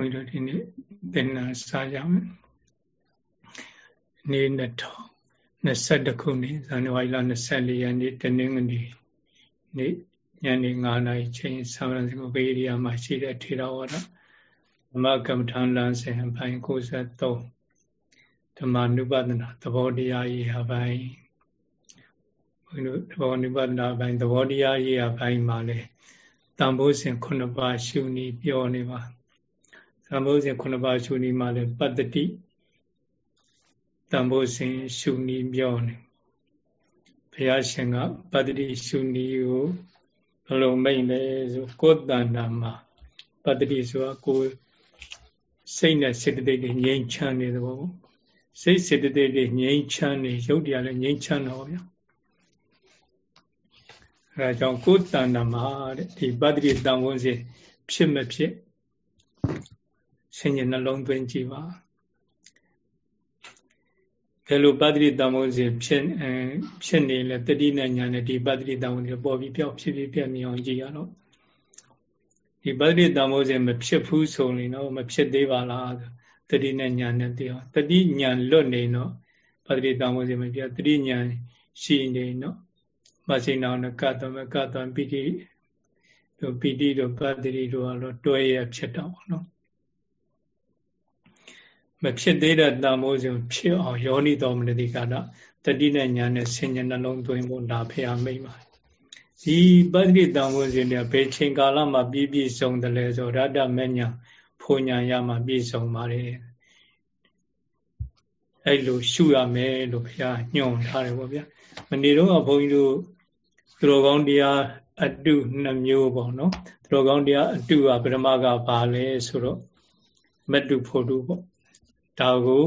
ဘုန်းကြီးတို့ဒီနေ့သင်္နာစားကြမယ်နေ့2022ခုနှစ်ဇန်နဝါရီလ24ရက်နေ့တနင်္ဂနွေနေ့ညနေ9နာရီချိန်ဆာမရစကိုဘေးရီယာမှာရှိတဲ့ထေရဝါဒဓမ္မကမ္မထာလမ်းစဉ်အပိုင်း93ဓမ္မနုပဒနာသဘောတရားရေးအပိုင်းဘုန်းကြီးတို့သဘောနုပဒနာအပိုင်းသဘောတရားရေးအပိုင်းမှာလေတန်ဖိုးစဉ်9ပါးရှုနေပြောနေပါ တန်ဖိုးစဉ်9ပါးရှုနေမှာလေပတ္တိတန်ဖိုးစဉ်ရှုနေပြောနေဘုရားရှင်ကပတ္တိရှုနေကိုဘယ်လိုမိတ်လဲဆိုကိုယ်တဏ္ဍာမှာပတ္တိဆိုတာကိုယ်စိတ်နဲ့စေတသိက်တွေငြိမ်းချမ်းနေသဘောစိတ်စေတသိက်တွေငြိမ်းချမ်းနေရုပ်တရားလည်းငြိမ်းချမ်းတော့ဗျာအဲဒါကြောင့်ကိုယ်တဏ္ဍာမှာတဲ့ဒီပတ္တိတန်ဖိုးစဉ်ဖြစ်မဖြစ် ဆင်ញနှလုံးသွင်းကြည့်ပါဘယ်လိုပတ္တိတံမိုးစဉ်ဖြစ်ဖြစ်နေလဲတတိနဲ့ညာနဲ့ဒီပတ္တိတံမိုးစဉ်ပေါ်ပြီးပြောက်ဖြစ်ဖြစ်ပြက်နေအောင်ကြည့်ရတော့ဒီပတ္တိတံမိုးစဉ်မဖြစ်ဘူးဆိုရင်တော့မဖြစ်သေးပါလားတတိနဲ့ညာနဲ့သိအောင်တတိညာလွတ်နေတော့ပတ္တိတံမိုးစဉ်မပြတတိညာရှိနေတော့မစိဏောနကတ္တမကတ္တပိတိတို့ပိတိတို့ပတ္တိတို့ကတော့တွဲရဖြစ်တော့နော် မဖြစ်သေးတဲ့တန်မိုးစဉ်ဖြစ်အောင်ယောနိတော်မနတိကာတတတိနဲ့ညာနဲ့ဆင်ញနှလုံးသွင်းဖို့ဒါဖရာမိတ်ပါဒီပတ္တိတန်မိုးစဉ်เนี่ยဘယ်ချိန်ကာလမှာပြည့်ပြည့်စုံတယ်လဲဆိုရတ္တမညာဖွညာရမှာပြည့်စုံပါတယ်အဲ့လိုရှုရမယ်လို့ဘုရားညွှန်ထားတယ်ပေါ့ဗျာမနေ့တော့ဘုန်းကြီးတို့သူတော်ကောင်းတရားအတုနှမျိုးပေါ့နော်သူတော်ကောင်းတရားအတုကပရမကဘာလဲဆိုတော့မတုဖို့တုပေါ့ ဒါကို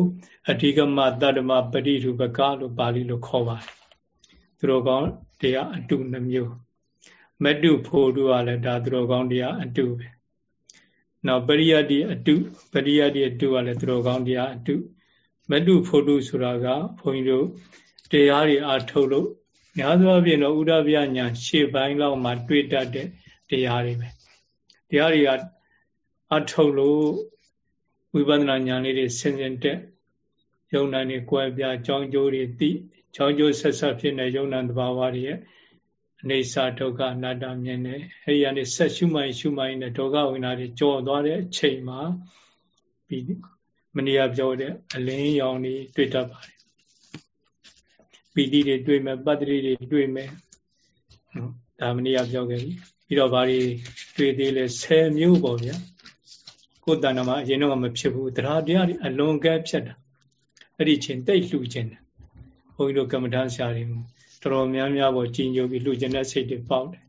အဓိကမတတ္တမပရိရူပကလို့ပါဠိလိုခေါ်ပါတယ်သူတော်ကောင်းတရားအတုနှမျိုးမတုဖို့တုကလည်းဒါသူတော်ကောင်းတရားအတုပဲနောက်ပရိယတ္တိအတုပရိယတ္တိအတုကလည်းသူတော်ကောင်းတရားအတုမတုဖို့တုဆိုတာကဘုန်းကြီးတို့တရားတွေအထုတ်လို့များသောအားဖြင့်တော့ဥဒ္ဒဗျညာရှေ့ပိုင်းလောက်မှာတွေ့တတ်တဲ့တရားတွေပဲတရားတွေကအထုတ်လို့ ဝိပဿနာဉာဏ်လေးတွေဆင်ခြင်တက်ယုံနာနေကွဲပြားကြောင်းကျိုးတွေသိကြောင်းကျိုးဆက်ဆက်ဖြစ်နေယုံနာတဘာဝတွေရဲ့အနေစာဒုက္ခအနတ္တမြင်နေအဲဒီကနေဆက်ရှုမှန်ရှုမှန်နဲ့ဒုက္ခဝိနာတွေကြော်သွားတဲ့အချိန်မှာပြီးမနီယာပြောတဲ့အလင်းရောင်တွေတွေ့တတ်ပါတယ်ပီတိတွေတွေ့မယ်ပတ္တိတွေတွေ့မယ်ဒါမနီယာပြောခဲ့ပြီပြီးတော့ဘာတွေတွေ့သေးလဲ10မျိုးပေါ့ဗျာ ကိုယ်တဏ္ဍာမှာအရင်တော့မဖြစ်ဘူးတရားတရားတွေအလွန်ကဲဖြစ်တာအဲ့ဒီချင်းတိတ်လှူခြင်းတယ်ဘုန်းကြီးတို့ကမ္မထာဆရာတွေတော်တော်များများပေါ်ကြီးညိုပြီးလှူခြင်းတဲ့စိတ်တွေပေါက်တယ်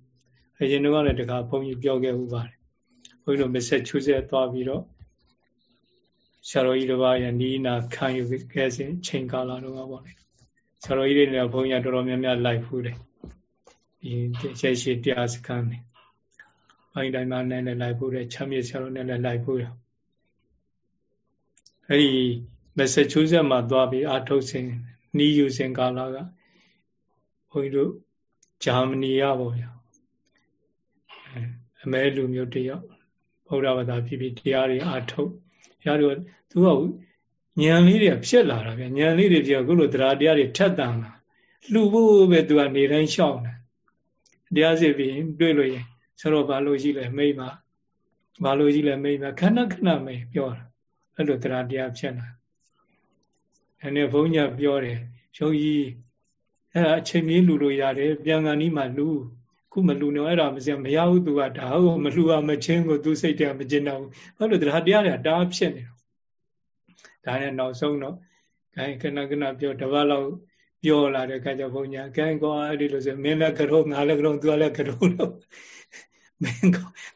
အရင်တော့လည်းတခါဘုန်းကြီးပြောခဲ့ဥပါတယ်ဘုန်းကြီးတို့မဆက်ချူးဆက်သွားပြီးတော့ဆရာတော်ကြီးတစ်ပါးရဲ့နီးနာခံယူခဲ့စဉ်ချိန်ကာလတော့ပေါ့လေဆရာတော်ကြီးတွေလည်းဘုန်းကြီးတော်တော်များများလိုက်ဖူးတယ်ဒီချက်ရှိတရားစခန်းနေ ဘိုင်းတိုင်းမှာနဲ့လည်းလိုက်ဖို့တယ်ချမ်းမြေဆရာတော်နဲ့လည်းလိုက်ဖို့ရအဲ့ဒီမက်ဆာချူးဆက်မှာသွားပြီးအာထုတ်စဉ်နီးယူစဉ်ကာလကဘုန်းကြီးတို့ဂျာမနီရပေါ့ဗျာအမဲလူမျိုးတယောက်ဗုဒ္ဓဘာသာဖြစ်ဖြစ်တရားတွေအာထုတ်တရားတွေသူကဉာဏ်လေးတွေဖြစ်လာတာဗျဉာဏ်လေးတွေပြောအခုလိုတရားတရားတွေထက်တန်လာလှူဖို့ပဲသူကနေတိုင်းရှောက်တယ်တရားစစ်ပြီးတွေ့လို့ရင် ဆိုတော့ဘာလို့ရှိလဲမိမဘာလို့ရှိလဲမိမခဏခဏမိပြောတာအဲ့လိုတရားတရားဖြစ်လာအဲ့ဒီဘုန်းကြီးပြောတယ်ရုံကြီးအဲ့ဒါအချိန်ကြီးလူလို့ရတယ်ပြန်ကန်ဒီမှာလူခုမလူနေအဲ့ဒါမစမရဘူးသူကဒါဟုတ်မလူအောင်မချင်းကိုသူစိတ်တည်းမကျင်တော့ဘူးအဲ့လိုတရားတရားတွေတားဖြစ်နေတော့ဒါနဲ့နောက်ဆုံးတော့ခိုင်ခဏခဏပြောတပတ်လောက်ပြောလာတဲ့ခါကျဘုန်းကြီးခိုင်ကွာအဲ့ဒီလိုဆိုမင်းလည်းကြောငါလည်းကြောသူကလည်းကြောလို့ မင်း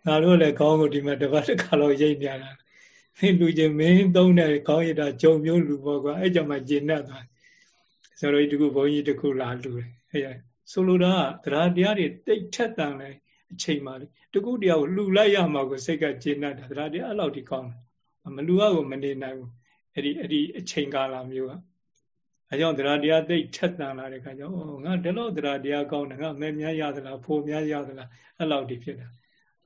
ငါတို့လည်းခေါင်းကိုဒီမှာတစ်ပတ်တစ်ခါလောက်ရိတ်ပြတာမင်းလူချင်းမင်းသုံးတဲ့ခေါင်းရတာဂျုံမျိုးလူပေါ့ကွာအဲ့ကြောင့်မှကျင်납သွားဆိုတော့ဒီတခုဘုန်းကြီးတခုလာလူတယ်အဲ့ရဆိုလိုတာကတရားတရားတွေတိတ်ထက်တန်လဲအချိန်မှလေတခုတရားကိုလှူလိုက်ရမှာကိုစိတ်ကကျင်납တာတရားတရားအဲ့လောက်ထိကောင်းတယ်မလူရကိုမနေနိုင်ဘူးအဲ့ဒီအဲ့ဒီအချိန်ကာလမျိုးက အဲကြောင့်တရားတရားသိထက်တန်လာတဲ့ခါကျတော့ငါဒီလောက်တရားတရားကောင်းတယ်ငါမဲများရသလားဖိုများရသလားအဲ့လောက်ဒီဖြစ်တာ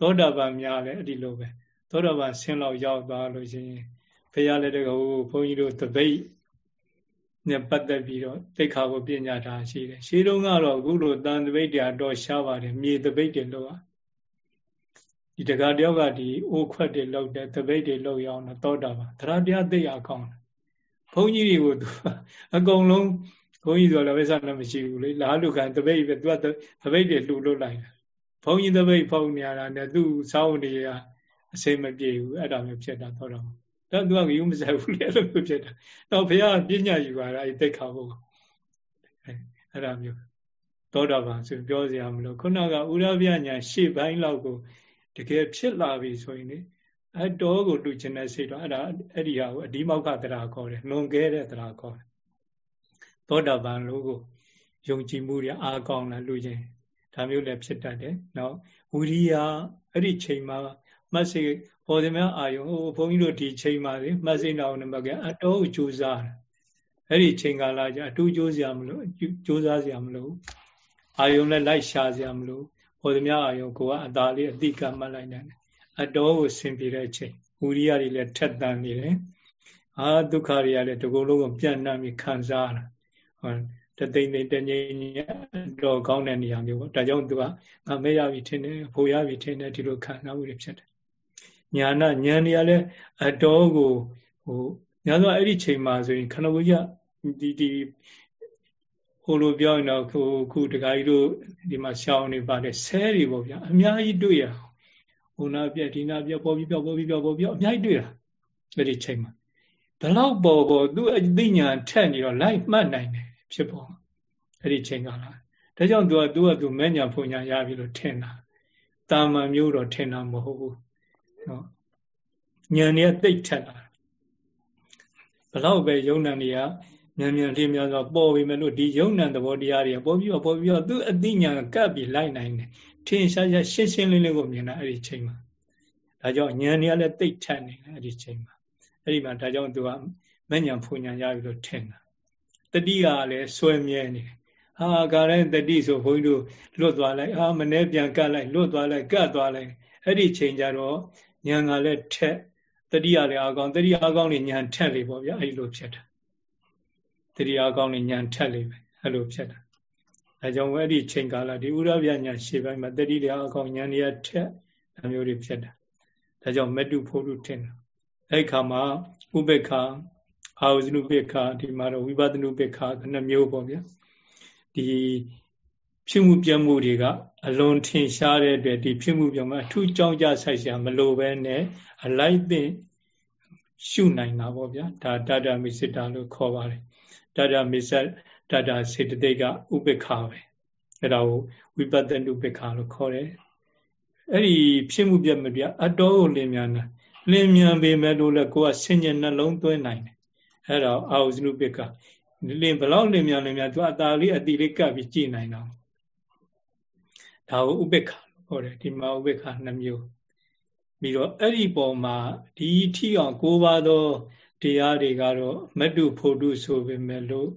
သောတာပန်များလည်းအဲ့ဒီလိုပဲသောတာပန်ဆင်းလောက်ရောက်သွားလို့ရှိရင်ဘုရားလည်းတကဟိုဘုန်းကြီးတို့တပိတ်နဲ့ပတ်သက်ပြီးတော့သိခါကိုပညာထားရှိတယ်ရှင်းတုန်းကတော့အခုလိုတန်တပိတ်တွေတော့ရှားပါတယ်မြေတပိတ်တွေလို့ဒီတကားတယောက်ကဒီအိုးခွက်တွေလောက်တယ်တပိတ်တွေလောက်ရအောင်တော့တောတာပါတရားတရားသိရကောင်းတယ် ဘုန်းကြီးတွေကိုသူအကုန်လုံးဘုန်းကြီးဆိုလည်းဝိသနာမရှိဘူးလေလားလူခံတပိတ်ပဲသူကတပိတ်တွေလှူလို့လိုက်တယ်ဘုန်းကြီးတပိတ်ဖုံနေရတာနဲ့သူ့စောင်းနေရအစိမပြေဘူးအဲ့ဒါမျိုးဖြစ်တာတော့တော့တော့သူကယူမဆက်ဘူးလေအဲ့လိုမျိုးဖြစ်တာတော့ဘုရားပညာယူပါတာအဲ့တိတ်ခါဖို့အဲ့ဒါမျိုးသောတာပန်ဆိုပြောစရာမလိုခုနကဥရပြညာရှေ့ပိုင်းလောက်ကိုတကယ်ဖြစ်လာပြီဆိုရင်လေ အတော်ကိုတူချင်တဲ့စိတ်တော့အဲ့ဒါအဲ့ဒီဟာကိုအဒီမောက္ခတရားခေါ်တယ်လွန်ကဲတဲ့တရားခေါ်တယ်သောတာပန်လို့ကိုယုံကြည်မှုတွေအားကောင်းလာလူချင်းဒါမျိုးလည်းဖြစ်တတ်တယ်နော်ဝိရိယအဲ့ဒီချိန်မှာမတ်စေပေါ်သည်များအာယုံဟိုဘုန်းကြီးတို့ဒီချိန်မှာလေမတ်စေတော်နမကအတော်ကြိုးစားတယ်အဲ့ဒီချိန်ကာလကျအတူကြိုးစရာမလိုကြိုးစားစရာမလိုအာယုံလည်းလိုက်ရှာစရာမလိုပေါ်သည်များအာယုံကိုကအသာလေးအတိကမှတ်လိုက်နိုင်တယ် အတော်ကိုဆင်ပြေတဲ့အချိန်ဝိရိယတွေလည်းထက်သန်နေတယ်အာဒုက္ခတွေကလည်းတကူလုံးကိုပြန့်နှံ့ပြီးခံစားရတာဟောတသိမ့်သိမ့်တငြိမ်တော့ကောင်းတဲ့နေရာမျိုးပေါ့ဒါကြောင့်သူကငါမဲရပြီထင်တယ်ဖိုရပြီထင်တယ်ဒီလိုခံစားမှုတွေဖြစ်တယ်ညာနာဉာဏ်တွေကလည်းအတော်ကိုဟိုညာဆိုအဲ့ဒီချိန်မှာဆိုရင်ခဏကိုရဒီဒီဟိုလိုပြောရင်တော့ခုခုတခါကြီးတို့ဒီမှာရှောင်းနေပါတယ်ဆဲတွေပေါ့ဗျာအများကြီးတွေ့ရ ဟိုနာပြဒီနာပြပေါ်ပြီးပြောပေါ်ပြီးပြောပေါ်ပြီးအများကြီးတွေ့တာအဲ့ဒီချိန်မှာဘလောက်ပေါ်ပေါ်သူအသိဉာဏ်ထက်နေတော့လိုက်မှတ်နိုင်တယ်ဖြစ်ပေါ်အဲ့ဒီချိန်ကလာဒါကြောင့်သူကသူကသူမဲ့ညာဖုန်ညာရပြီလို့ထင်တာတာမန်မျိုးတော့ထင်တာမဟုတ်ဘူးနော်ဉာဏ်နဲ့သိထက်လာဘလောက်ပဲယုံနံတွေကမြန်မြန်လေးများစွာပေါ်ပြီမဲ့လို့ဒီယုံနံသဘောတရားတွေပေါ်ပြီးတော့ပေါ်ပြီးတော့သူအသိဉာဏ်ကပ်ပြီးလိုက်နိုင်တယ် ထင်ရှားရှားရှင်းရှင်းလင်းလင်းကိုမြင်တာအဲ့ဒီချိန်မှာဒါကြောင့်ဉာဏ်တွေကလည်းသိထက်နေတယ်အဲ့ဒီချိန်မှာအဲ့ဒီမှာဒါကြောင့်သူကမဲ့ညာဖုန်ညာရပြီလို့ထင်တာတတိကလည်းစွဲမြဲနေတယ်ဟာကာလည်းတတိဆိုဘုန်းကြီးတို့လွတ်သွားလိုက်အာမနေ့ပြန်ကတ်လိုက်လွတ်သွားလိုက်ကတ်သွားလိုက်အဲ့ဒီချိန်ကျတော့ဉာဏ်ကလည်းထက်တတိယလည်းအကောင်တတိယအကောင်နဲ့ဉာဏ်ထက်လေပေါ့ဗျာအဲ့လိုဖြစ်တာတတိယအကောင်နဲ့ဉာဏ်ထက်လေပဲအဲ့လိုဖြစ်တာ အဲကြောင့်အဲ့ဒီချိန်ကာလဒီဥရပြညာရှေ့ပိုင်းမှာတတိယအကောင်ဉာဏ်ရထက်အမျိုးတွေဖြစ်တာဒါကြောင့်မတုဖို့လို့ထင်တာအဲ့ခါမှာဥပေက္ခအာဝဇနုပေက္ခဒီမှာတော့ဝိပဿနုပေက္ခနှစ်မျိုးပေါ့ဗျာဒီဖြစ်မှုပြမှုတွေကအလွန်ထင်ရှားတဲ့အတွက်ဒီဖြစ်မှုပြမှုအထူးကြောင်းကြဆိုင်ရှာမလိုပဲနဲ့အလိုက်သင့်ရှုနိုင်တာပေါ့ဗျာဒါတတမိစိတာလို့ခေါ်ပါတယ်တတမိစ္ဆ တတစေတသိက်ကဥပေက္ခပဲအဲ့ဒါကိုဝိပဿနုပေက္ခလို့ခေါ်တယ်အဲ့ဒီဖြစ်မှုပြမှုပြအတော်ကိုလင်းမြန်တာလင်းမြန်ပေမဲ့လို့လည်းကိုယ်ကဆင်ញံနှလုံးသွင်းနိုင်တယ်အဲ့ဒါအာဟုဇနုပေက္ခလင်းဘလောက်လင်းမြန်လင်းမြန်သူအတာလေးအတိလေးကပ်ပြီးကြည်နိုင်တော့ဒါကိုဥပေက္ခလို့ခေါ်တယ်ဒီမှာဥပေက္ခနှမျိုးပြီးတော့အဲ့ဒီပုံမှာဒီထီအောင်၉ပါးသောတရားတွေကတော့မတုဖို့တုဆိုပေမဲ့လို့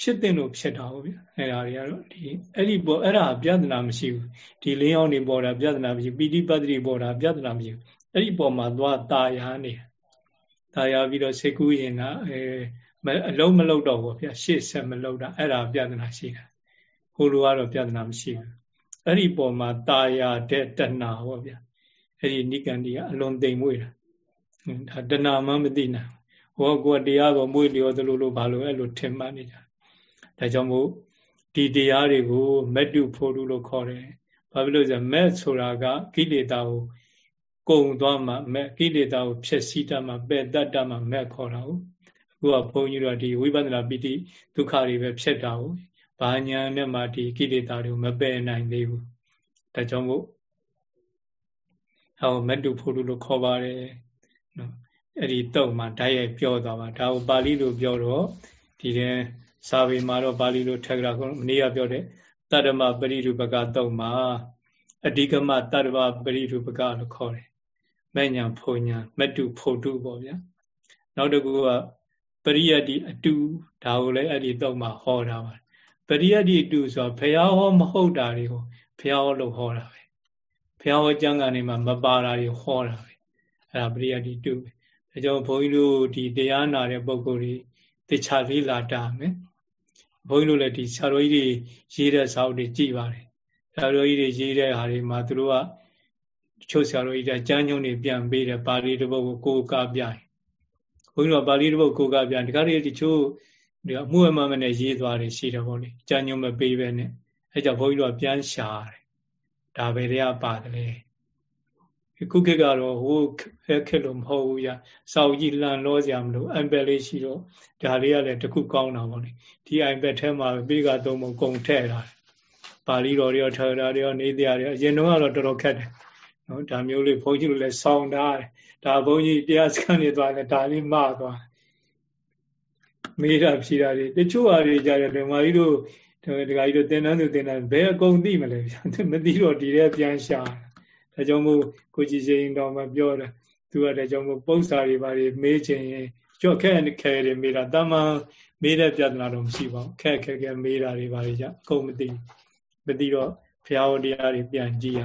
ဖြစ်တဲ့လို့ဖြစ်တာဟုတ်ဗျအဲ့ဒါတွေကတော့ဒီအဲ့ဒီပေါ်အဲ့ဒါပြဿနာမရှိဘူးဒီလင်းအောင်နေပေါ်တာပြဿနာမရှိပီတိပတ္တိပေါ်တာပြဿနာမရှိဘူးအဲ့ဒီပေါ်မှာသွားตาယာနေตาယာပြီးတော့စေကူးရင်ကအဲအလုံးမလုံးတော့ဘူးဗျရှေ့ဆက်မလုံးတာအဲ့ဒါပြဿနာရှိတာဟိုလိုကတော့ပြဿနာမရှိဘူးအဲ့ဒီပေါ်မှာตาယာတဲ့တဏှာဟောဗျအဲ့ဒီနိကန္ဒီကအလွန်သိမ်မွေ့တာဒါတဏှာမှမသိနိုင်ဟောကိုတရားကိုမွေ့လျော်သလိုလိုဘာလို့အဲ့လိုထင်မှတ်နေကြ ဒါကြောင့်မို့ဒီတရားတွေကိုမတုဖို့လို့ခေါ်တယ်ဘာဖြစ်လို့ဆိုမက်ဆိုတာကကိလေသာကိုကုံသွားမှမက်ကိလေသာကိုဖြည့်ဆည်းတတ်မှပယ်တတ်တတ်မှမက်ခေါ်တာဟုတ်အခုကဘုန်းကြီးတို့ဒီဝိပဿနာပိဋိဒုက္ခတွေပဲဖြစ်တာဟုတ်ဘာညာနဲ့မှဒီကိလေသာတွေကိုမပယ်နိုင်သေးဘူးဒါကြောင့်မို့ဟောမတုဖို့လို့ခေါ်ပါတယ်နော်အဲ့ဒီတော့မှဓာတ်ရိုက်ပြောသွားပါဒါကိုပါဠိလိုပြောတော့ဒီတဲ့ စာပေမှာတော့ပါဠိလိုထက်ကရာမနေ့ကပြောတဲ့တတ္တမပရိရူပကတော့မှာအဓိကမတတ္တမပရိရူပကလို့ခေါ်တယ်မဲ့ညာဖုန်ညာမတုဖို့တုပေါ့ဗျာနောက်တစ်ခုကပရိယတ္တိအတူဒါကိုလည်းအဲ့ဒီတော့မှဟောတာပါပရိယတ္တိအတူဆိုဘုရားဟောမဟုတ်တာတွေကိုဘုရားဟောလို့ဟောတာပဲဘုရားဟောကျမ်းကနေမှမပါတာတွေဟောတာပဲအဲ့ဒါပရိယတ်တိတုပဲဒါကြောင့်ဘုန်းကြီးတို့ဒီတရားနာတဲ့ပုံကိုယ်တွေတခြားလေးလာတာမယ် ဘုန်းကြီးတို့လည်းဒီဆရာတော်ကြီးတွေရေးတဲ့စာအုပ်တွေကြည်ပါတယ်ဆရာတော်ကြီးတွေရေးတဲ့ဟာတွေမှာသူတို့ကတချို့ဆရာတော်ကြီးတွေကကျမ်းညုံတွေပြန်ပေးတယ်ပါဠိတစ်ပုဒ်ကိုကိုးကားပြရင်ဘုန်းကြီးတို့ပါဠိတစ်ပုဒ်ကိုးကားပြန်ဒီကားတွေတချို့ဒီအမှုအမှန်နဲ့ရေးသွားတယ်ရှိတယ်ဗောလေကျမ်းညုံမပေးပဲနဲ့အဲကြောင့်ဘုန်းကြီးတို့ကပြန်ရှာတယ်ဒါပဲတွေကပါတယ်လေ ခုခေတ်ကတော့ဟိုခက်လို့မဟုတ်ဘူးရစောက်ကြီးလှန်လောစရာမလို iPad လေးရှိတော့ဒါလေးကလည်းတခုကောင်းတာပေါ့လေဒီ iPad ထဲမှာပြီးကသုံးပုံကုန်ထည့်တာပါဠိတော်တွေရောထာဝရတွေရောနေတရားတွေရောအရင်တော့ကတော့တော်တော်ခက်တယ်နော်ဒါမျိုးလေးဘုန်းကြီးတို့လည်းစောင်းထားတယ်ဒါဘုန်းကြီးတရားစခန်းနေသွားတယ်ဒါလေးမှားသွားမေးတာဖြေတာတွေတချို့ဟာတွေကြတယ်ဓမ္မကြီးတို့ဒကာကြီးတို့သင်တန်းသူသင်တန်းဘယ်အကုန်သိမလဲမသိတော့ဒီထဲပြန်ရှာ ဒါကြောင့်မို့ကိုကြည်စိန်တော်မှပြောတယ်သူကဒါကြောင့်မို့ပု္ပ္ပာတွေဘာတွေမေးခြင်းကြော့ခဲခဲတွေမေးတာတမန်မေးတဲ့ပြဿနာတော့မရှိပါဘူးခက်ခဲခဲမေးတာတွေဘာတွေကြအကုန်မသိမသိတော့ဘုရားဟောတရားတွေပြန်ကြည့်ရ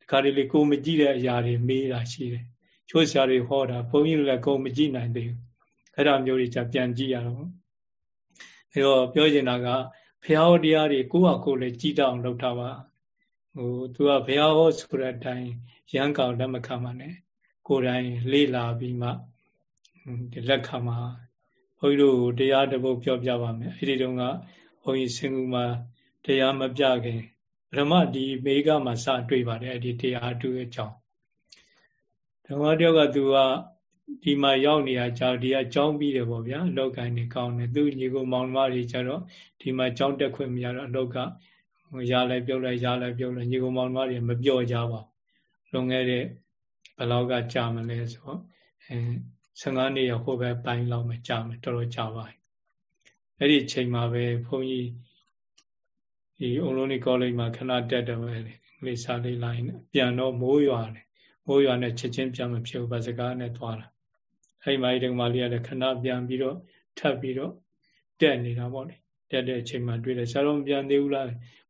ဒီခါလေးလေးကိုမကြည့်တဲ့အရာတွေမေးတာရှိတယ်ချိုးဆရာတွေဟောတာဘုန်းကြီးလည်းကိုမကြည့်နိုင်သေးဘူးအဲ့ဒါမျိုးတွေじゃပြန်ကြည့်ရတော့အဲတော့ပြောချင်တာကဘုရားဟောတရားတွေကိုယ့်ဟာကိုယ်လည်းကြည်တောင်လုပ်တာပါ ဟိုသူကဘုရားဟောဆိုတဲ့အတိုင်းရန်ကောင်လက်မခံပါနဲ့ကိုယ်တိုင်လေ့လာပြီးမှဒီလက်ခံမှာဘုန်းကြီးတို့တရားတစ်ပုဒ်ပြောပြပါမယ်အဲ့ဒီတုန်းကဘုန်းကြီးစင်ကူမှာတရားမပြခင်ပထမဒီမေကမှာစတွေ့ပါတယ်အဲ့ဒီတရားတူရဲ့အကြောင်းဓမ္မတယောက်ကသူကဒီမှာရောက်နေတာကြောင့်ဒီကကြောင်းပြီးတယ်ပေါ့ဗျာအလောက်ကိုင်းနေကောင်းတယ်သူညီကိုမောင်မတွေကြတော့ဒီမှာကြောင်းတက်ခွင့်မရတော့အလောက်က ရလဲပြုတ်လဲရလဲပြုတ်လဲညီကိုမောင်မတွေမပြောကြပါဘူးလွန်ခဲ့တဲ့ဘယ်လောက်ကကြာမလဲဆိုတော့အဲ15နှစ်ရဟိုဘက်ပိုင်းလောက်မှကြာမယ်တော်တော်ကြာပါပြီအဲ့ဒီချိန်မှာပဲဘုန်းကြီးဒီအုံလုံးနေကောလိပ်မှာခဏတက်တယ်ပဲလေလေးစားလေးလိုက်ပြန်တော့မိုးရွာတယ်မိုးရွာနဲ့ချက်ချင်းပြန်မဖြစ်ဘူးဗစကားနဲ့သွားတာအဲ့ဒီမှာဒီကမာလေးကလည်းခဏပြန်ပြီးတော့ထပ်ပြီးတော့တက်နေတာပေါ့လေတက်တဲ့အချိန်မှာတွေ့တယ်ဆရာတော်ပြန်သေးဘူးလား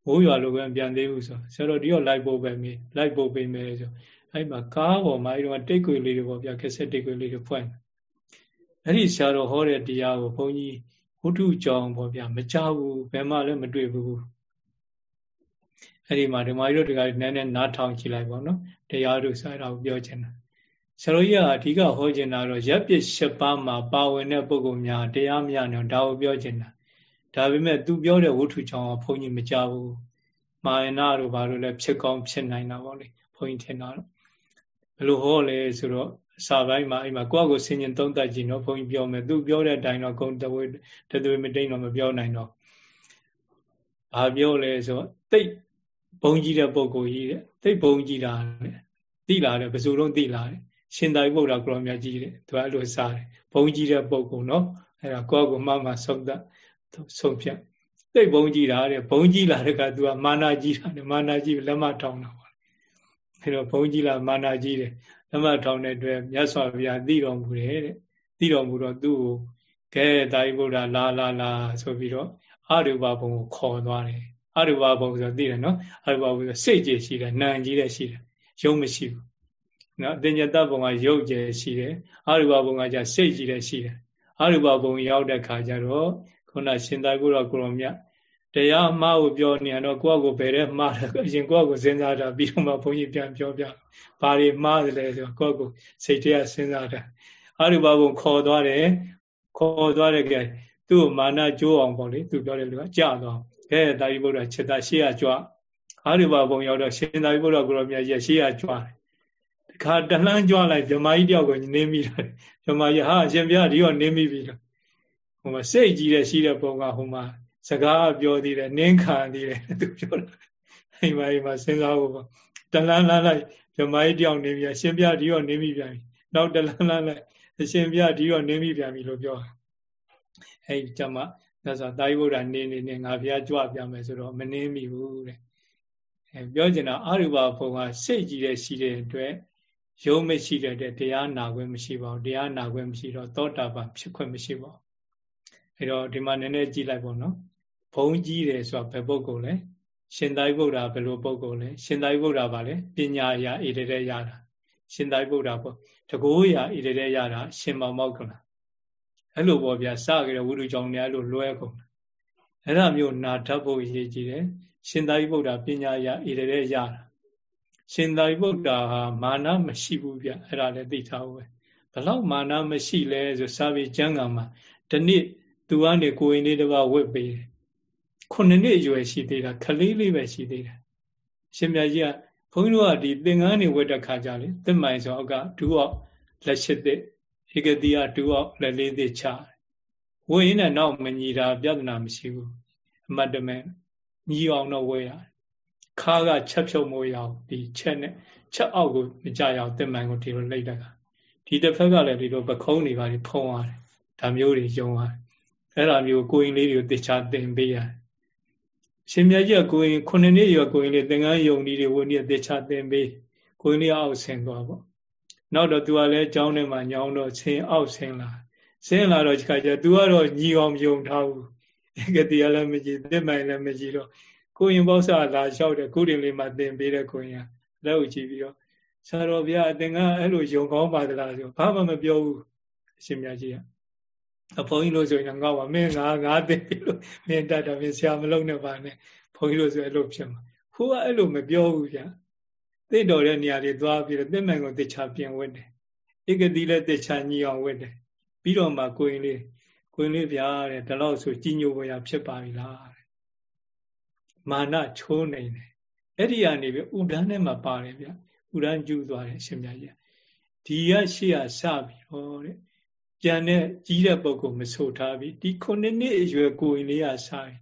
မိုးရွာလို့ပဲပြန်သေးဘူးဆိုဆရာတော်ဒီတော့လိုက်ဖို့ပဲမေးလိုက်ဖို့ပေးမယ်ဆိုအဲ့မှာကားပေါ်မှာအဲ့တော့တိတ်ခွေလေးတွေပေါ့ဗျာခက်ဆက်တိတ်ခွေလေးတွေဖွင့်အဲ့ဒီဆရာတော်ဟောတဲ့တရားကိုဘုန်းကြီးဝုထုကြောင်ပေါ့ဗျာမကြဘူးဘယ်မှလည်းမတွေ့ဘူးအဲ့ဒီမှာဓမ္မကြီးတို့တကယ်နည်းနည်းနားထောင်ကြည့်လိုက်ပါတော့တရားတို့စာတော်ပြောချင်တာဆရာတော်ကြီးကအဓိကဟောချင်တာတော့ရပ်ပစ်၈ပါးမှာပါဝင်တဲ့ပုဂ္ဂိုလ်များတရားမရနိုင်ဒါကိုပြောချင်တာ ဒါပေမဲ့သူပြောတဲ့ဝုထုကြောင့်ဘုန်းကြီးမကြဘူးမာယနာတို့ဘာလို့လဲဖြစ်ကောင်းဖြစ်နိုင်တာပေါ့လေဘုန်းကြီးထင်တာတော့ဘယ်လိုဟောလဲဆိုတော့အစာပိုင်းမှာအိမ်မှာကိုယ့်ကိုဆင်ញင်သုံးသပ်ကြည့်နော်ဘုန်းကြီးပြောမယ်သူပြောတဲ့အတိုင်းတော့ဂုံတဝေတသွေမတိန်တော့မပြောနိုင်တော့ဘာပြောလဲဆိုတိတ်ဘုံကြီးတဲ့ပုံကိုကြီးတဲ့တိတ်ဘုံကြီးတာတိလာတယ်ဘယ်သူတော့တိလာတယ်ရှင်သာရိပုတ္တရာကိုရောမြတ်ကြီးတဲ့သူကအဲ့လိုစားတယ်ဘုံကြီးတဲ့ပုံကိုနော်အဲ့ဒါကိုယ့်ကိုမှမှဆုံးသတ် ဆုံးဖြတ်တိတ်ဘုံကြီးတာတဲ့ဘုံကြီးလာတဲ့ကသူကမာနာကြီးတာတဲ့မာနာကြီးလက်မထောင်တာပါအဲ့တော့ဘုံကြီးလာမာနာကြီးတယ်လက်မထောင်တဲ့အတွက်မြတ်စွာဘုရားသိတော်မူတယ်တဲ့သိတော်မူတော့သူ့ကိုကဲတာရိပုတ္တရာလာလာလာဆိုပြီးတော့အရူပဘုံကိုခေါ်သွားတယ်အရူပဘုံဆိုသိတယ်နော်အရူပဘုံဆိုစိတ်ကြည်ရှိတယ်နံကြီးတဲ့ရှိတယ်ရုံးမရှိဘူးနော်အတင်ညတဘုံကရုပ်ကြည်ရှိတယ်အရူပဘုံကじゃစိတ်ကြည်တဲ့ရှိတယ်အရူပဘုံရောက်တဲ့ခါကျတော့ ခုနရှင်သာကုတော်ကိုရောမြတ်တရားမှားကိုပြောနေရတော့ကိုယ့်ကိုဘယ်တဲ့မှားတယ်အရင်ကိုယ့်ကိုစဉ်းစားတာပြီးတော့မှဘုန်းကြီးပြန်ပြောပြဘာတွေမှားတယ်လဲဆိုတော့ကိုယ့်ကိုစိတ်ထဲကစဉ်းစားတာအရူပဘုံခေါ်သွားတယ်ခေါ်သွားတဲ့ကဲသူ့မာနကြိုးအောင်ပေါ့လေသူပြောတယ်လူကကြာသွားခဲတာရိပုတ္တချက်တာရှေ့ရကြွအာရိပါဘုံရောက်တော့ရှင်သာရိပုတ္တကိုရောမြတ်ကြီးရှေ့ရကြွတယ်တခါတလှမ်းကြွလိုက်ဗြဟ္မာကြီးတယောက်ကိုနေမိတယ်ဗြဟ္မာကြီးဟာအရှင်ဘုရားဒီတော့နေမိပြီတော့ဟို မှာစိတ်ကြီးတဲ့ရှိတဲ့ပုံကဟိုမှာစကားပြောသေးတယ်နင်းခံသေးတယ်သူပြောတာအိမ်မှာအိမ်မှာစဉ်းစားဖို့ပေါ့တလန်းလန်းလိုက်ဗြဟ္မာကြီးတယောက်နေပြီအရှင်ဘုရားဒီတော့နေမိပြန်ပြီနောက်တလန်းလန်းလိုက်အရှင်ဘုရားဒီတော့နေမိပြန်ပြီလို့ပြောအဲ့ဒီကျမှဒါဆိုတာတာယိဗုဒ္ဓနေနေနေငါဘုရားကြွပြမယ်ဆိုတော့မနေမိဘူးတဲ့အဲပြောချင်တာအရူပဘုံကစိတ်ကြီးတဲ့ရှိတဲ့အတွက်ယုံမရှိတဲ့တဲ့တရားနာခွင့်မရှိပါဘူးတရားနာခွင့်မရှိတော့သောတာပန်ဖြစ်ခွင့်မရှိပါဘူး အဲတော့ဒီမှာနည်းနည်းကြည့်လိုက်ပေါ့နော်ဘုံကြီးတယ်ဆိုတာဘယ်ပုဂ္ဂိုလ်လဲရှင်သာရိပုတ္တရာဘယ်လိုပုဂ္ဂိုလ်လဲရှင်သာရိပုတ္တရာဗာလဲပညာရာဣတရေရတာရှင်သာရိပုတ္တရာပေါ့တကိုးရာဣတရေရတာရှင်မောင်မောက်ကလားအဲ့လိုပေါ့ဗျာစကြတဲ့ဝိတုကြောင့်လည်းအဲ့လိုလွဲကုန်အဲ့ဒါမျိုးနာတတ်ဖို့ရည်ကြည်တယ်ရှင်သာရိပုတ္တရာပညာရာဣတရေရတာရှင်သာရိပုတ္တရာဟာမာနမရှိဘူးဗျအဲ့ဒါလည်းသိထားဖို့ပဲဘလောက်မာနမရှိလဲဆိုစာပေကျမ်းဂန်မှာဒီနေ့ သူကနေကိုရင်လေးတစ်ပါးဝတ်ပေးတယ်ခုနှစ်နှစ်အရွယ်ရှိသေးတာခလေးလေးပဲရှိသေးတယ်ရှင်မြတ်ကြီးကဘုန်းကြီးတို့ကဒီသင်္ကန်းနေဝတ်တဲ့ခါကြလေတစ်မိုင်ဆိုအောက်ကဒူးအောင်လက်ရှိတဲ့ဧကတိယဒူးအောင်လက်လေးသေးချဝတ်ရင်းနဲ့နောက်မညီတာပြဿနာမရှိဘူးအမတ်တမဲညီအောင်တော့ဝတ်ရတယ်ခါကချက်ဖြုတ်မိုးရအောင်ဒီချက်နဲ့ချက်အောက်ကိုမကြရအောင်တစ်မိုင်ကိုဒီလိုလိုက်တတ်တာဒီတစ်ဖက်ကလည်းဒီလိုပခုံးတွေပါဖုံးရတယ်ဒါမျိုးတွေယုံရတယ် အဲ့ဒါမျိုးကိုရင်လေးတွေကိုတေချာသင်ပေးရတယ်ရှင်မြတ်ကြီးကကိုရင်ခုနှစ်နှစ်ရွယ်ကိုရင်လေးသင်္ကန်းယုံဒီတွေဝင်နေတေချာသင်ပေးကိုရင်လေးအောက်ဆင်သွားပေါ့နောက်တော့သူကလည်းကျောင်းထဲမှာညောင်းတော့ဆင်းအောက်ဆင်းလာဆင်းလာတော့ဒီခါကျသူကတော့ညီအောင်ယုံထားဘူးဧကတိကလည်းမကြည့်တစ်မိုင်လည်းမကြည့်တော့ကိုရင်ပေါ့ဆာလာလျှောက်တယ်ကုတင်လေးမှာသင်ပေးတဲ့ကိုရင်ကလက်ကိုကြည့်ပြီးတော့ဆရာတော်ဘုရားအသင်ကအဲ့လိုယုံကောင်းပါသလားဆိုဘာမှမပြောဘူးအရှင်မြတ်ကြီးက အဘုန်းကြီးလို့ဆိုရင်ငါ့ကမင်းငါငါသိပြီလို့မင်းတတ်တော့မင်းဆရာမလုံးနဲ့ပါနဲ့ဘုန်းကြီးလို့ဆိုအဲ့လိုဖြစ်မှာခုကအဲ့လိုမပြောဘူးဗျသိတော်တဲ့နေရာတွေသွားပြီးတော့သင်္မှန်ကိုတေချာပြင်ဝတ်တယ်ဧကတိလည်းတေချာညီအောင်ဝတ်တယ်ပြီးတော့မှကိုရင်လေးကိုရင်လေးဗျာတဲ့ဒါတော့ဆိုကြီးညိုပေါ်ရဖြစ်ပါပြီလားတဲ့မာနချိုးနေတယ်အဲ့ဒီကနေပြီးဥဒန်းထဲမှာပါတယ်ဗျဥဒန်းကျူးသွားတယ်အရှင်မြတ်ကြီးဒီရရှေ့ရစပြီးဟောတဲ့ ကြံတဲ့ကြီးတဲ့ပုဂ္ဂိုလ်မဆိုထားပြီဒီခုနှစ်နှစ်အရွယ်ကိုရင်လေးရဆိုင်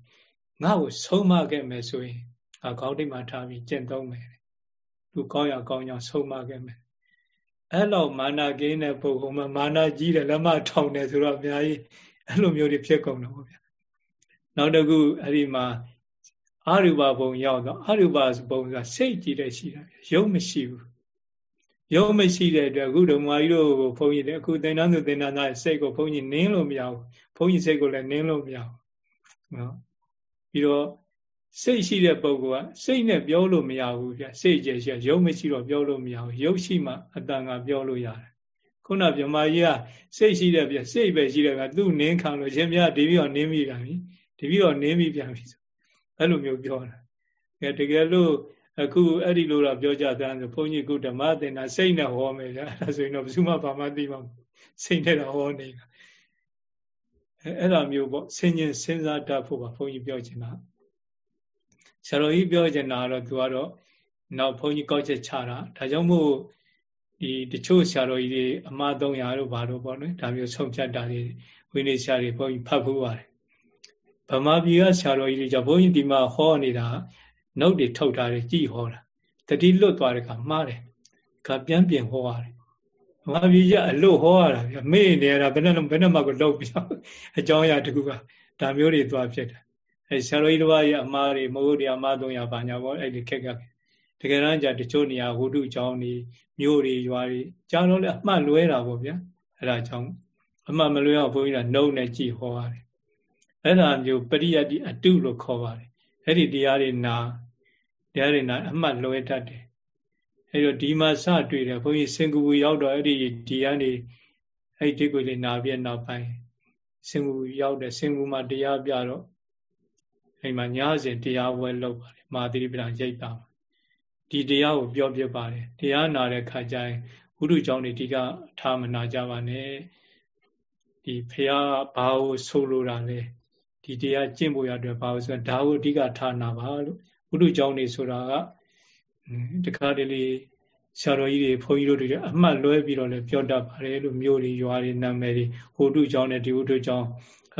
ငါ့ကိုဆုံးမခဲ့မယ်ဆိုရင်အကောင်းတိတ်မှထားပြီးကျင့်သုံးမယ်လူကောင်းရကောင်းကြောင်ဆုံးမခဲ့မယ်အဲ့လောက်မာနာကင်းတဲ့ပုဂ္ဂိုလ်မှာမာနာကြီးတယ်လက်မထောင်တယ်ဆိုတော့အများကြီးအဲ့လိုမျိုးတွေဖြစ်ကုန်တော့ဗျာနောက်တစ်ခုအဲ့ဒီမှာအရူပဘုံရောက်တော့အရူပဘုံကစိတ်ကြည့်တဲ့ရှိတာရုပ်မရှိဘူး ရုပ်မရှိတဲ့အတွက်အခုဓမ္မကြီးတို့ကိုဘုန်းကြီးလည်းအခုသင်္นานသူသင်္นานသားစိတ်ကိုဘုန်းကြီးနင်းလို့မရဘူးဘုန်းကြီးစိတ်ကိုလည်းနင်းလို့မရဘူးနော်ပြီးတော့စိတ်ရှိတဲ့ပုဂ္ဂိုလ်ကစိတ်နဲ့ပြောလို့မရဘူးဗျစိတ်ကြဲရှိရုပ်မရှိတော့ပြောလို့မရဘူးရုပ်ရှိမှအတန်ကပြောလို့ရတယ်ခုနဗြဟ္မာကြီးကစိတ်ရှိတဲ့ဗျစိတ်ပဲရှိတယ်ကသူ့နင်းခံလို့ရှင်မြတ်ဒီပြီးတော့နင်းမိတာပြီဒီပြီးတော့နင်းမိပြန်ပြီဆိုအဲ့လိုမျိုးပြောတာအဲတကယ်လို့ အခုအဲ့ဒီလိုတော့ပြောကြတဲ့ဆိုဘုန်းကြီးကုဓမ္မသင်္နာစိတ်နဲ့ဟောမယ်ဗျာအဲဆိုရင်တော့ဘယ်သူမှဘာမှသိမှာစိတ်နဲ့တော့ဟောနေတာအဲအဲ့လိုမျိုးပေါ့ဆင်ញင်စဉ်းစားတတ်ဖို့ပါဘုန်းကြီးပြောချင်တာဆရာတော်ကြီးပြောချင်တာကတော့သူကတော့နောက်ဘုန်းကြီးကောက်ချက်ချတာဒါကြောင့်မို့ဒီတချို့ဆရာတော်ကြီးတွေအမှား300တို့ဘာလို့ပေါ့နော်ဒါမျိုးဆုံးဖြတ်တာတွေဝိနည်းဆရာတွေဘုန်းကြီးဖတ်ဖို့ပါတယ်ဗမာပြည်ကဆရာတော်ကြီးတွေကြောင့်ဘုန်းကြီးဒီမှာဟောနေတာ နှုတ်တွေထုတ်ထားတယ်ကြည်ဟောတာတတိလွတ်သွားတဲ့ခါမှားတယ်ခါပြန်ပြင်ဟောရတယ်ဗမာပြည်ကအလွတ်ဟောရတာဗျမေ့နေရတာဘယ်နဲ့ဘယ်နဲ့မှကိုလောက်ပြောအကြောင်းအရာတခုကဒါမျိုးတွေသွားဖြစ်တယ်အဲဆရာတော်ကြီးတစ်ပါးရဲ့အမှားတွေမဟုတ်တရားအမှား300ပါညာပေါ့အဲ့ဒီခက်ကတကယ်တမ်းကျတချို့နေရာဝုဒ္ဓအကြောင်းတွေမြို့တွေရွာတွေကြားတော့လေအမှတ်လွဲတာပေါ့ဗျာအဲ့ဒါကြောင့်အမှတ်မလွဲအောင်ဘုန်းကြီးကနှုတ်နဲ့ကြည်ဟောရတယ်အဲ့ဒါမျိုးပရိယတ်တိအတုလို့ခေါ်ပါတယ်အဲ့ဒီတရားတွေနာ တရားတွေနာအမှတ်လွဲတတ်တယ်အဲ့တော့ဒီမှာစတွေ့တယ်ဘုန်းကြီးစင်ကူပူရောက်တော့အဲ့ဒီဒီကနေအဲ့ဒီကိုလေးနာပြည့်နောက်ပိုင်းစင်ကူရောက်တယ်စင်ကူမှာတရားပြတော့အဲ့မှာညစဉ်တရားဝဲလုပ်ပါတယ်မာသီရိပဒံရိပ်တာဒီတရားကိုပြောပြပါတယ်တရားနာတဲ့ခါကျရင်ဝိတုကြောင့်ဒီကထားမနာကြပါနဲ့ဒီဖះဘာကိုဆိုလိုတာလဲဒီတရားကျင့်ဖို့ရအတွက်ဘာလို့ဆိုတော့ဒါကိုအဓိကထားနာပါလို့ ဘုဒ္ဓကျောင်းနေဆိုတာကတခါတလေဆရာတော်ကြီးတွေဘုန်းကြီးတို့တွေအမှတ်လွဲပြီးတော့လည်းပြောတတ်ပါတယ်လို့မျိုးတွေရွာတွေနာမည်တွေဟိုတုကျောင်းနဲ့ဒီဝုဒ္ဓကျောင်း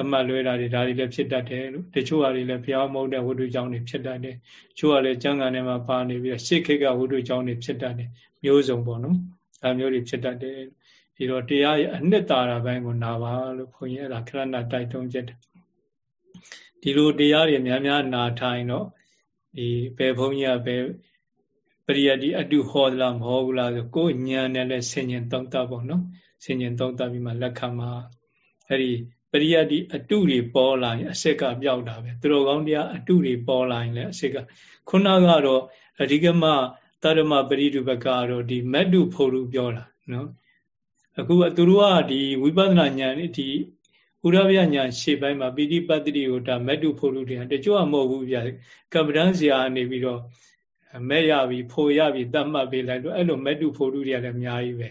အမှတ်လွဲတာတွေဒါတွေလည်းဖြစ်တတ်တယ်လို့တချို့ဟာတွေလည်းဘုရားမဟုတ်တဲ့ဝုဒ္ဓကျောင်းတွေဖြစ်တတ်တယ်တချို့ဟာလည်းကျမ်းဂန်ထဲမှာပါနေပြီးရှေ့ခေတ်ကဝုဒ္ဓကျောင်းတွေဖြစ်တတ်တယ်မျိုးစုံပေါ့နော်ဒါမျိုးတွေဖြစ်တတ်တယ်ဒီတော့တရားရဲ့အနှစ်သာရပိုင်းကိုနာပါလို့ခွန်ကြီးအဲ့ဒါခရဏတိုက်တွန်းချက်တယ်ဒီလိုတရားတွေများများနာထိုင်တော့ ဒီဘယ်ဘုန်းကြီးကဘယ်ပရိယတ်ဒီအတုဟောသလားမဟောဘူးလားဆိုကိုယ်ဉာဏ်နဲ့လည်းဆင်ញင်သုံးသပ်ပေါ့နော်ဆင်ញင်သုံးသပ်ပြီးမှလက်ခံမှာအဲ့ဒီပရိယတိအတုတွေပေါ်လာရင်အစစ်ကပြောက်တာပဲသူတော်ကောင်းတရားအတုတွေပေါ်လာရင်လည်းအစစ်ကခုနကတော့အဓိကမတရမပရိဒုပကတော့ဒီမက်တုဖို့လူပြောတာနော်အခုသူတို့ကဒီဝိပဿနာဉာဏ်ဒီ ဥရဗျညာရှေ့ပိုင်းမှာပိဋိပတ်တိကိုဒါမက်တုဖို့လူတွေကတချို့ကမဟုတ်ဘူးဗျာကပ္ပဒန်းဆရာနေပြီးတော့မဲ့ရပြီဖိုရပြီတတ်မှတ်ပေးလိုက်တော့အဲ့လိုမက်တုဖို့လူတွေကလည်းအများကြီးပဲ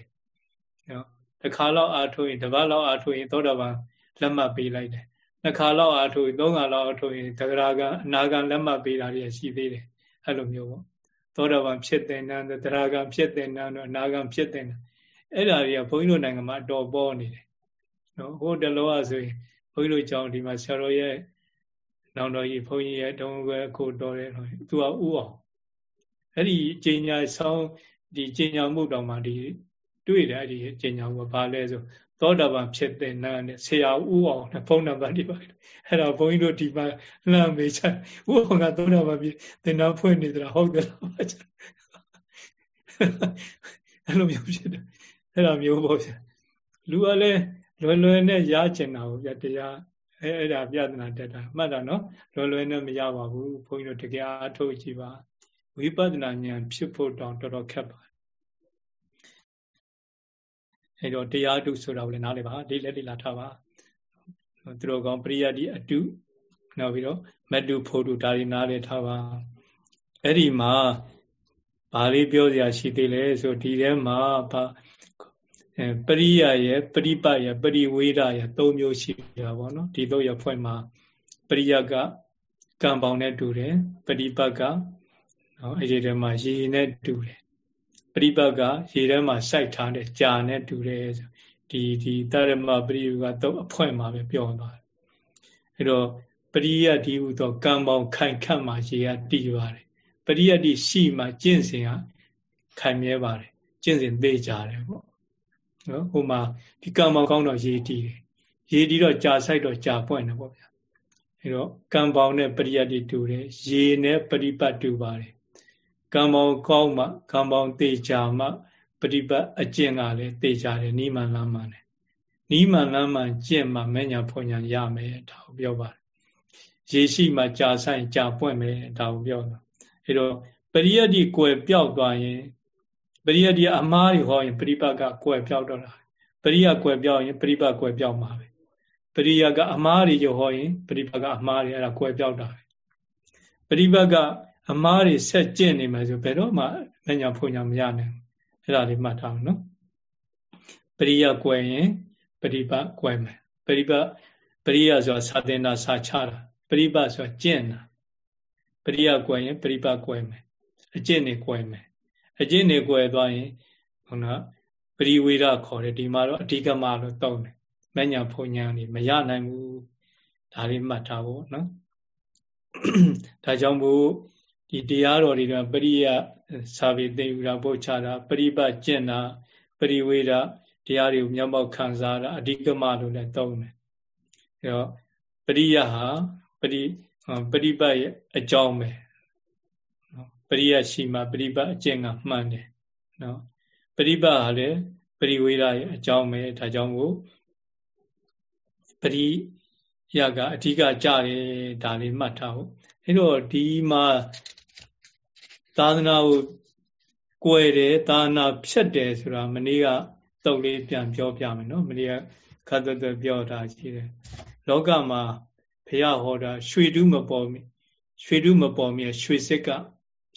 နော်တစ်ခါလောက်အာထုတ်ရင်တစ်ပတ်လောက်အာထုတ်ရင်သောတာပန်လက်မှတ်ပေးလိုက်တယ်နှစ်ခါလောက်အာထုတ်ရင်သုံးခါလောက်အာထုတ်ရင်တဂရကအနာဂံလက်မှတ်ပေးတာတွေရှိသေးတယ်အဲ့လိုမျိုးပေါ့သောတာပန်ဖြစ်တဲ့နန်းတဂရကဖြစ်တဲ့နန်းတော့အနာဂံဖြစ်တဲ့နန်းအဲ့ဒါတွေကဘုန်းကြီးတို့နိုင်ငံမှာတော်ပေါ်နေတယ် နော်ဟိုတလောကဆိုရင်ဘုန်းကြီးတို့ကြောင့်ဒီမှာဆရာတော်ရဲ့နောင်တော်ကြီးဘုန်းကြီးရဲ့တုံးခွဲကိုတော်တယ်လို့သူကဥအောင်အဲ့ဒီကျင်ညာဆောင်ဒီကျင်ညာမှုတော်မှာဒီတွေ့တယ်အဲ့ဒီကျင်ညာမှုကဘာလဲဆိုသောတာပန်ဖြစ်တဲ့နာနဲ့ဆရာဥအောင်နဲ့ဖုန်းနံပါတ်ဒီပါအဲ့တော့ဘုန်းကြီးတို့ဒီမှာလှမ်းမေးချဥအောင်ကသောတာပန်ဖြစ်သင်္နာဖွင့်နေသလားဟုတ်တယ်လားအဲ့လိုမျိုးဖြစ်တယ်အဲ့လိုမျိုးပေါ့ဗျာလူကလည်း လွယ်လွယ်နဲ့ရကျင်တာပေါ့ဗျာတရားအဲအဲ့ဒါပြဒနာတက်တာမှတ်တာနော်လွယ်လွယ်နဲ့မရပါဘူးဘုန်းကြီးတို့တကယ်အထုတ်ကြည့်ပါဝိပဿနာဉာဏ်ဖြစ်ဖို့တောင်တော်တော်ခက်ပါအဲတော့တရားတုဆိုတာကိုလည်းနားလည်ပါဒီလက်လေးလာထားပါသူတို့ကောင်ပရိယတိအတုနောက်ပြီးတော့မတုဖို့တုဒါတွေနားလည်ထားပါအဲ့ဒီမှာဘာလေးပြောစရာရှိသေးလဲဆိုဒီထဲမှာဘာ အဲပရိယရဲ့ပရိပတ်ရဲ့ပရိဝေဒရဲ့သုံးမျိုးရှိတာပေါ့နော်ဒီသုံးရဖွဲ့မှာပရိယကကံပေါင်းနဲ့တူတယ်ပရိပတ်ကနော်အဲ့ဒီထဲမှာရေနဲ့တူတယ်ပရိပတ်ကရေထဲမှာစိုက်ထားတဲ့ကြာနဲ့တူတယ်ဆိုဒီဒီတရမပရိယကတော့အဖွဲမှာပဲပြောသွားတယ်အဲ့တော့ပရိယဒီဟုသောကံပေါင်းခိုင်ခတ်မှရေကတည်ပါတယ်ပရိယတိရှိမှကျင့်စဉ်ကခိုင်မြဲပါတယ်ကျင့်စဉ်သိကြတယ်ပေါ့ နော်ဟိုမှာဒီကံပေါင်းကောင်းတော့ရေတည်တယ်ရေတည်တော့ကြာဆိုင်တော့ကြာပွင့်တယ်ပေါ့ဗျာအဲ့တော့ကံပေါင်းနဲ့ပရိယတိတူတယ်ရေနဲ့ပရိပတ်တူပါတယ်ကံပေါင်းကောင်းမှကံပေါင်းတေချာမှပฏิပတ်အကျင့်ကလည်းတေချာတယ်နိမန်လမ်းမှန်တယ်နိမန်လမ်းမှန်ကျင့်မှမညာဖွညာရမယ်ဒါကိုပြောပါတယ်ရေရှိမှကြာဆိုင်ကြာပွင့်မယ်ဒါကိုပြောတာအဲ့တော့ပရိယတ်ဒီကွယ်ပြောက်သွားရင် ပရိယတ်ဒီအမားတွေဟောရင်ပရိပတ်ကကွယ်ပြောက်တော့တာပရိယကွယ်ပြောက်ရင်ပရိပတ်ကွယ်ပြောက်မှာပဲပရိယကအမားတွေဟောရင်ပရိပတ်ကအမားတွေအဲ့ဒါကွယ်ပြောက်တာပဲပရိပတ်ကအမားတွေဆက်ကျင့်နေမှာဆိုဘယ်တော့မှမညာဖွညာမရနိုင်အဲ့ဒါလေးမှတ်ထားအောင်နော်ပရိယကွယ်ရင်ပရိပတ်ကွယ်မယ်ပရိပတ်ပရိယဆိုတာစာသင်တာစာချတာပရိပတ်ဆိုတာကျင့်တာပရိယကွယ်ရင်ပရိပတ်ကွယ်မယ်အကျင့်နေကွယ်မယ် အကျင့်နေကွယ်သွားရင်ခုနပရိဝေဒခေါ်တယ်ဒီမှာတော့အဓိကမလို့တောင်းတယ်မညာဖွညာနေမရနိုင်ဘူးဒါလေးမှတ်ထားဖို့နော်ဒါကြောင့်မို့ဒီတရားတော်တွေကပရိယစာပေသင်ယူတာပို့ချတာပရိပတ်ကျင့်တာပရိဝေဒတရားတွေကိုမျက်မှောက်ခံစားတာအဓိကမလို့လည်းသုံးတယ်အဲတော့ပရိယဟာပရိပရိပတ်ရဲ့အကြောင်းပဲနော် ပရိယရှိမှပရိပတ်အကျင့်ကမှန်တယ်နော်ပရိပတ်ဟာလည်းပရိဝေဒရဲ့အကြောင်းပဲဒါကြောင့်မို့ပရိယကအဓိကကြတယ်ဒါလေးမှတ်ထားဖို့အဲတော့ဒီမှာသာသနာကိုကွယ်တယ်သာသနာဖြတ်တယ်ဆိုတာမနေ့ကတုတ်လေးပြန်ပြောပြမယ်နော်မနေ့ကခတ်သက်သက်ပြောတာရှိတယ်လောကမှာဘုရားဟောတာရွှေတူးမပေါ်မီရွှေတူးမပေါ်မီရွှေစစ်က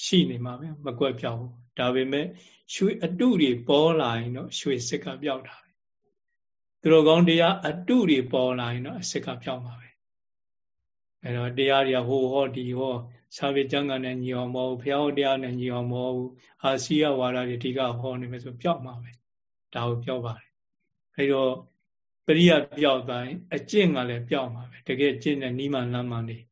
ရှိနေမှာပဲမကွက်ပြောက်ဘူးဒါပေမဲ့ရွှေအတုတွေပေါ်လာရင်တော့ရွှေစစ်ကပြောက်တာပဲသူတော်ကောင်းတရားအတုတွေပေါ်လာရင်တော့အစစ်ကပြောက်မှာပဲအဲတော့တရားတွေကဟိုဟောဒီဟောစာပေကျမ်းဂန်နဲ့ညီအောင်မဟုတ်ဘုရားဟောတရားနဲ့ညီအောင်မဟုတ်အာစီယဝါဒတွေအဓိကဟောနေမယ်ဆိုပြောက်မှာပဲဒါကိုပြောပါတယ်အဲတော့ပရိယပြောက်တိုင်းအကျင့်ကလည်းပြောက်မှာပဲတကယ်ကျင့်တဲ့နိမန်လမ်းမှန်နေအဲ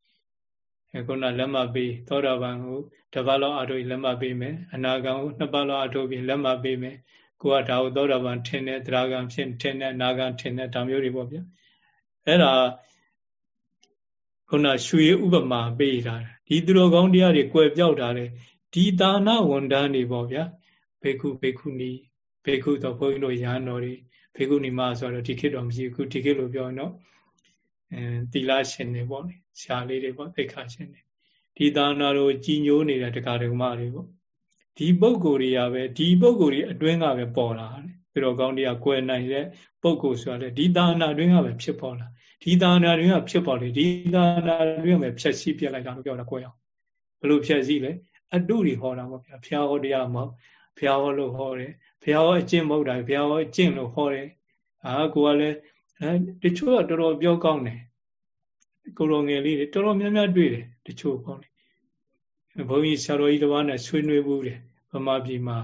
ခုနလက်မပေးသောတာပန်ကိုတပတ်လောက်အထုပ်လက်မပေးမယ်အနာဂံကိုနှစ်ပတ်လောက်အထုပ်ပြီးလက်မပေးမယ်ကိုကဒါကိုသောတာပန်ထင်တဲ့တရားကံဖြစ်ထင်တဲ့အနာဂံထင်တဲ့ဒါမျိုးတွေပေါ့ဗျအဲ့ဒါခုနရွှေဥပမာပေးတာဒီသူတော်ကောင်းတရားတွေကွယ်ပြောက်တာလေဒီဒါနဝန်တန်းတွေပေါ့ဗျာဘေကုဘေကုနီဘေကုတော့ဘုန်းကြီးတို့ရဟန်းတော်တွေဘေကုနီမဆိုတော့ဒီခေတ်တော့မရှိဘူးဒီခေတ်လို့ပြောရင်တော့အဲတီလာရှင်တွေပေါ့လေ ဆရာလေးတွေပေါ့သိက္ခာရှင်တွေဒီသာနာတို့ကြီးညိုးနေတဲ့တရားဓမ္မတွေပေါ့ဒီပုံကိုယ်တွေကပဲဒီပုံကိုယ်တွေအတွင်းကပဲပေါ်လာတယ်ပြီးတော့ကောင်းတရားကွယ်နိုင်တဲ့ပုံကိုယ်ဆိုတာလေဒီသာနာအတွင်းကပဲဖြစ်ပေါ်လာဒီသာနာအတွင်းကဖြစ်ပေါ်လေဒီသာနာအတွင်းကပဲဖြည့်ဆည်းပြလိုက်တာလို့ပြောတာကိုယ်အောင်ဘယ်လိုဖြည့်ဆည်းလဲအတုတွေဟောတာပေါ့ဗျာဘုရားဟောတရားမဟုတ်ဘုရားဟောလို့ဟောတယ်ဘုရားဟောအကျင့်မဟုတ်တာဘုရားဟောအကျင့်လို့ဟောတယ်အာကိုကလည်းအဲတချို့ကတော်တော်ပြောကောင်းတယ် ကိုရောငယ်လေးတွေတော်တော်များများတွေ့တယ်တချို့ပေါ့လေဘုန်းကြီးဆရာတော်ကြီးတစ်ပါးနဲ့ဆွေးနွေးဘူးတယ်ဗမာပြည်မှာ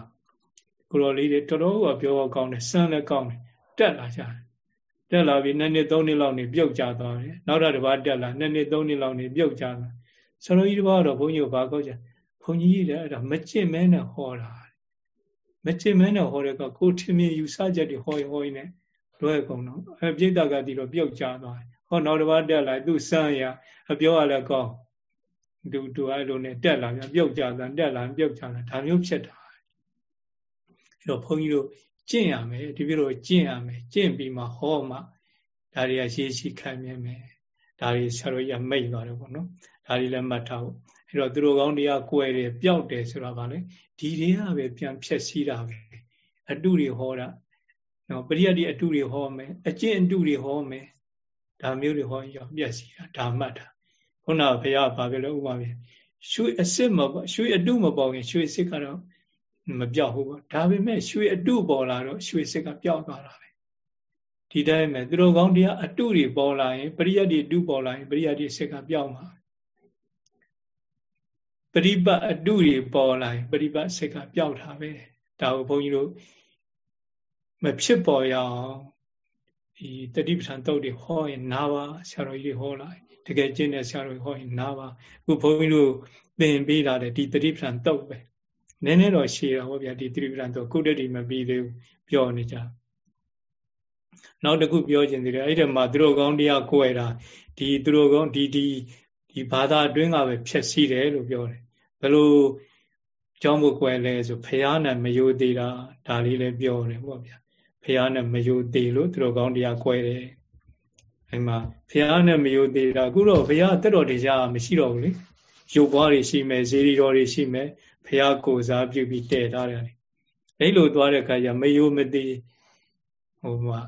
ကိုရောလေးတွေတော်တော်ကပြောကောင်းတယ်စမ်းလည်းကောင်းတယ်တက်လာကြတယ်တက်လာပြီးနှစ်နှစ်သုံးနှစ်လောက်နေပြုတ်ကြသွားတယ်နောက်တော့တစ်ပါးတက်လာနှစ်နှစ်သုံးနှစ်လောက်နေပြုတ်ကြသွားဆရာတော်ကြီးတစ်ပါးတော့ဘုန်းကြီးကိုဘာကောက်ကြဘုန်းကြီးတွေအဲ့ဒါမကျင့်မဲနဲ့ဟောတာမကျင့်မဲနဲ့ဟောတဲ့ကကိုထင်မြင်ယူဆချက်တွေဟောရင်ဟောရင်လည်းလွယ်ကုန်တော့အဲပြိတ္တကတိတော့ပြုတ်ကြသွားတယ် ဟောနောက်တစ်ပါးတက်လာသူစမ်းရအပြောရလည်းကောင်းသူသူအဲ့လိုနဲ့တက်လာပြန်ပြုတ်ကြတာတက်လာပြုတ်ကြတာဒါမျိုးဖြစ်တာအဲ့တော့ဘုန်းကြီးတို့ကျင့်ရမယ်ဒီပြတော့ကျင့်ရမယ်ကျင့်ပြီးမှဟောမှဒါတွေကရှေးရှိခံမြင်မယ်ဒါတွေဆရာတော်ကြီးမိတ်သွားတယ်ပေါ့နော်ဒါတွေလည်းမှတ်ထားဖို့အဲ့တော့သူတို့ကောင်းတရားကွယ်တယ်ပျောက်တယ်ဆိုတာဗာလေဒီတွေကပဲပြန်ဖြက်စီးတာပဲအတုတွေဟောတာနော်ပရိယတ်ဒီအတုတွေဟောမယ်အကျင့်အတုတွေဟောမယ် ဒါမျိုးတွေဟောရင်ပြက်စီးတာဒါမှတ်တာခုနကဘုရားဘာပြောလဲဥပမာပြရွှေအစ်စ်မရွှေအတုမပေါ်ရင်ရွှေစစ်ကတော့မပြောက်ဘူးပေါ့ဒါပေမဲ့ရွှေအတုပေါ်လာတော့ရွှေစစ်ကပျောက်သွားတာပဲဒီတိုင်းပဲသူတို့ကောင်းတရားအတုတွေပေါ်လာရင်ပရိယတ်ဒီအတုပေါ်လာရင်ပရိယတ်ဒီစစ်ကပျောက်မှာပရိပတ်အတုတွေပေါ်လာရင်ပရိပတ်စစ်ကပျောက်တာပဲဒါကိုဘုန်းကြီးတို့မဖြစ်ပေါ်ရအောင် ဒီတတိပဋ္ဌာန်တုတ်တွေဟောရင်နာပါဆရာတော်ကြီးတွေဟောလိုက်တကယ်ကျင့်တဲ့ဆရာတော်ဟောရင်နားပါအခုဘုန်းကြီးတို့သင်ပေးလာတဲ့ဒီတတိပ္ပံတုတ်ပဲနည်းနည်းတော့ရှည်တာဟောဗျာဒီတတိပ္ပံတုတ်ကုတ္တိမပြီးသေးဘူးပြောနေကြနောက်တစ်ခုပြောခြင်းသေးတယ်အဲ့ဒီမှာသူတို့ကောင်းတရားကိုယ်တာဒီသူတို့ကောင်းဒီဒီဒီဘာသာအတွင်းကပဲဖြည့်ဆည်းတယ်လို့ပြောတယ်ဘယ်လိုကြောင်းဖို့ကွယ်လဲဆိုဖះနဲ့မယိုသေးတာဒါလေးလည်းပြောတယ်ပေါ့ဗျာ ဖះနဲ့မယိုသေးလို့သူတို့ကောင်းတရားကွယ်တယ်အဲ့မှာဘုရားနဲ့မယုံသေးတာအခုတော့ဘုရားတက်တော်တရားမရှိတော့ဘူးလေရုပ်ဘွားတွေရှိမယ်ဇေဒီတော်တွေရှိမယ်ဘုရားကိုစားပြုပြီးတည်ထားတယ်အဲ့လိုသွားတဲ့အခါကျမယုံမသိဟိုမှာ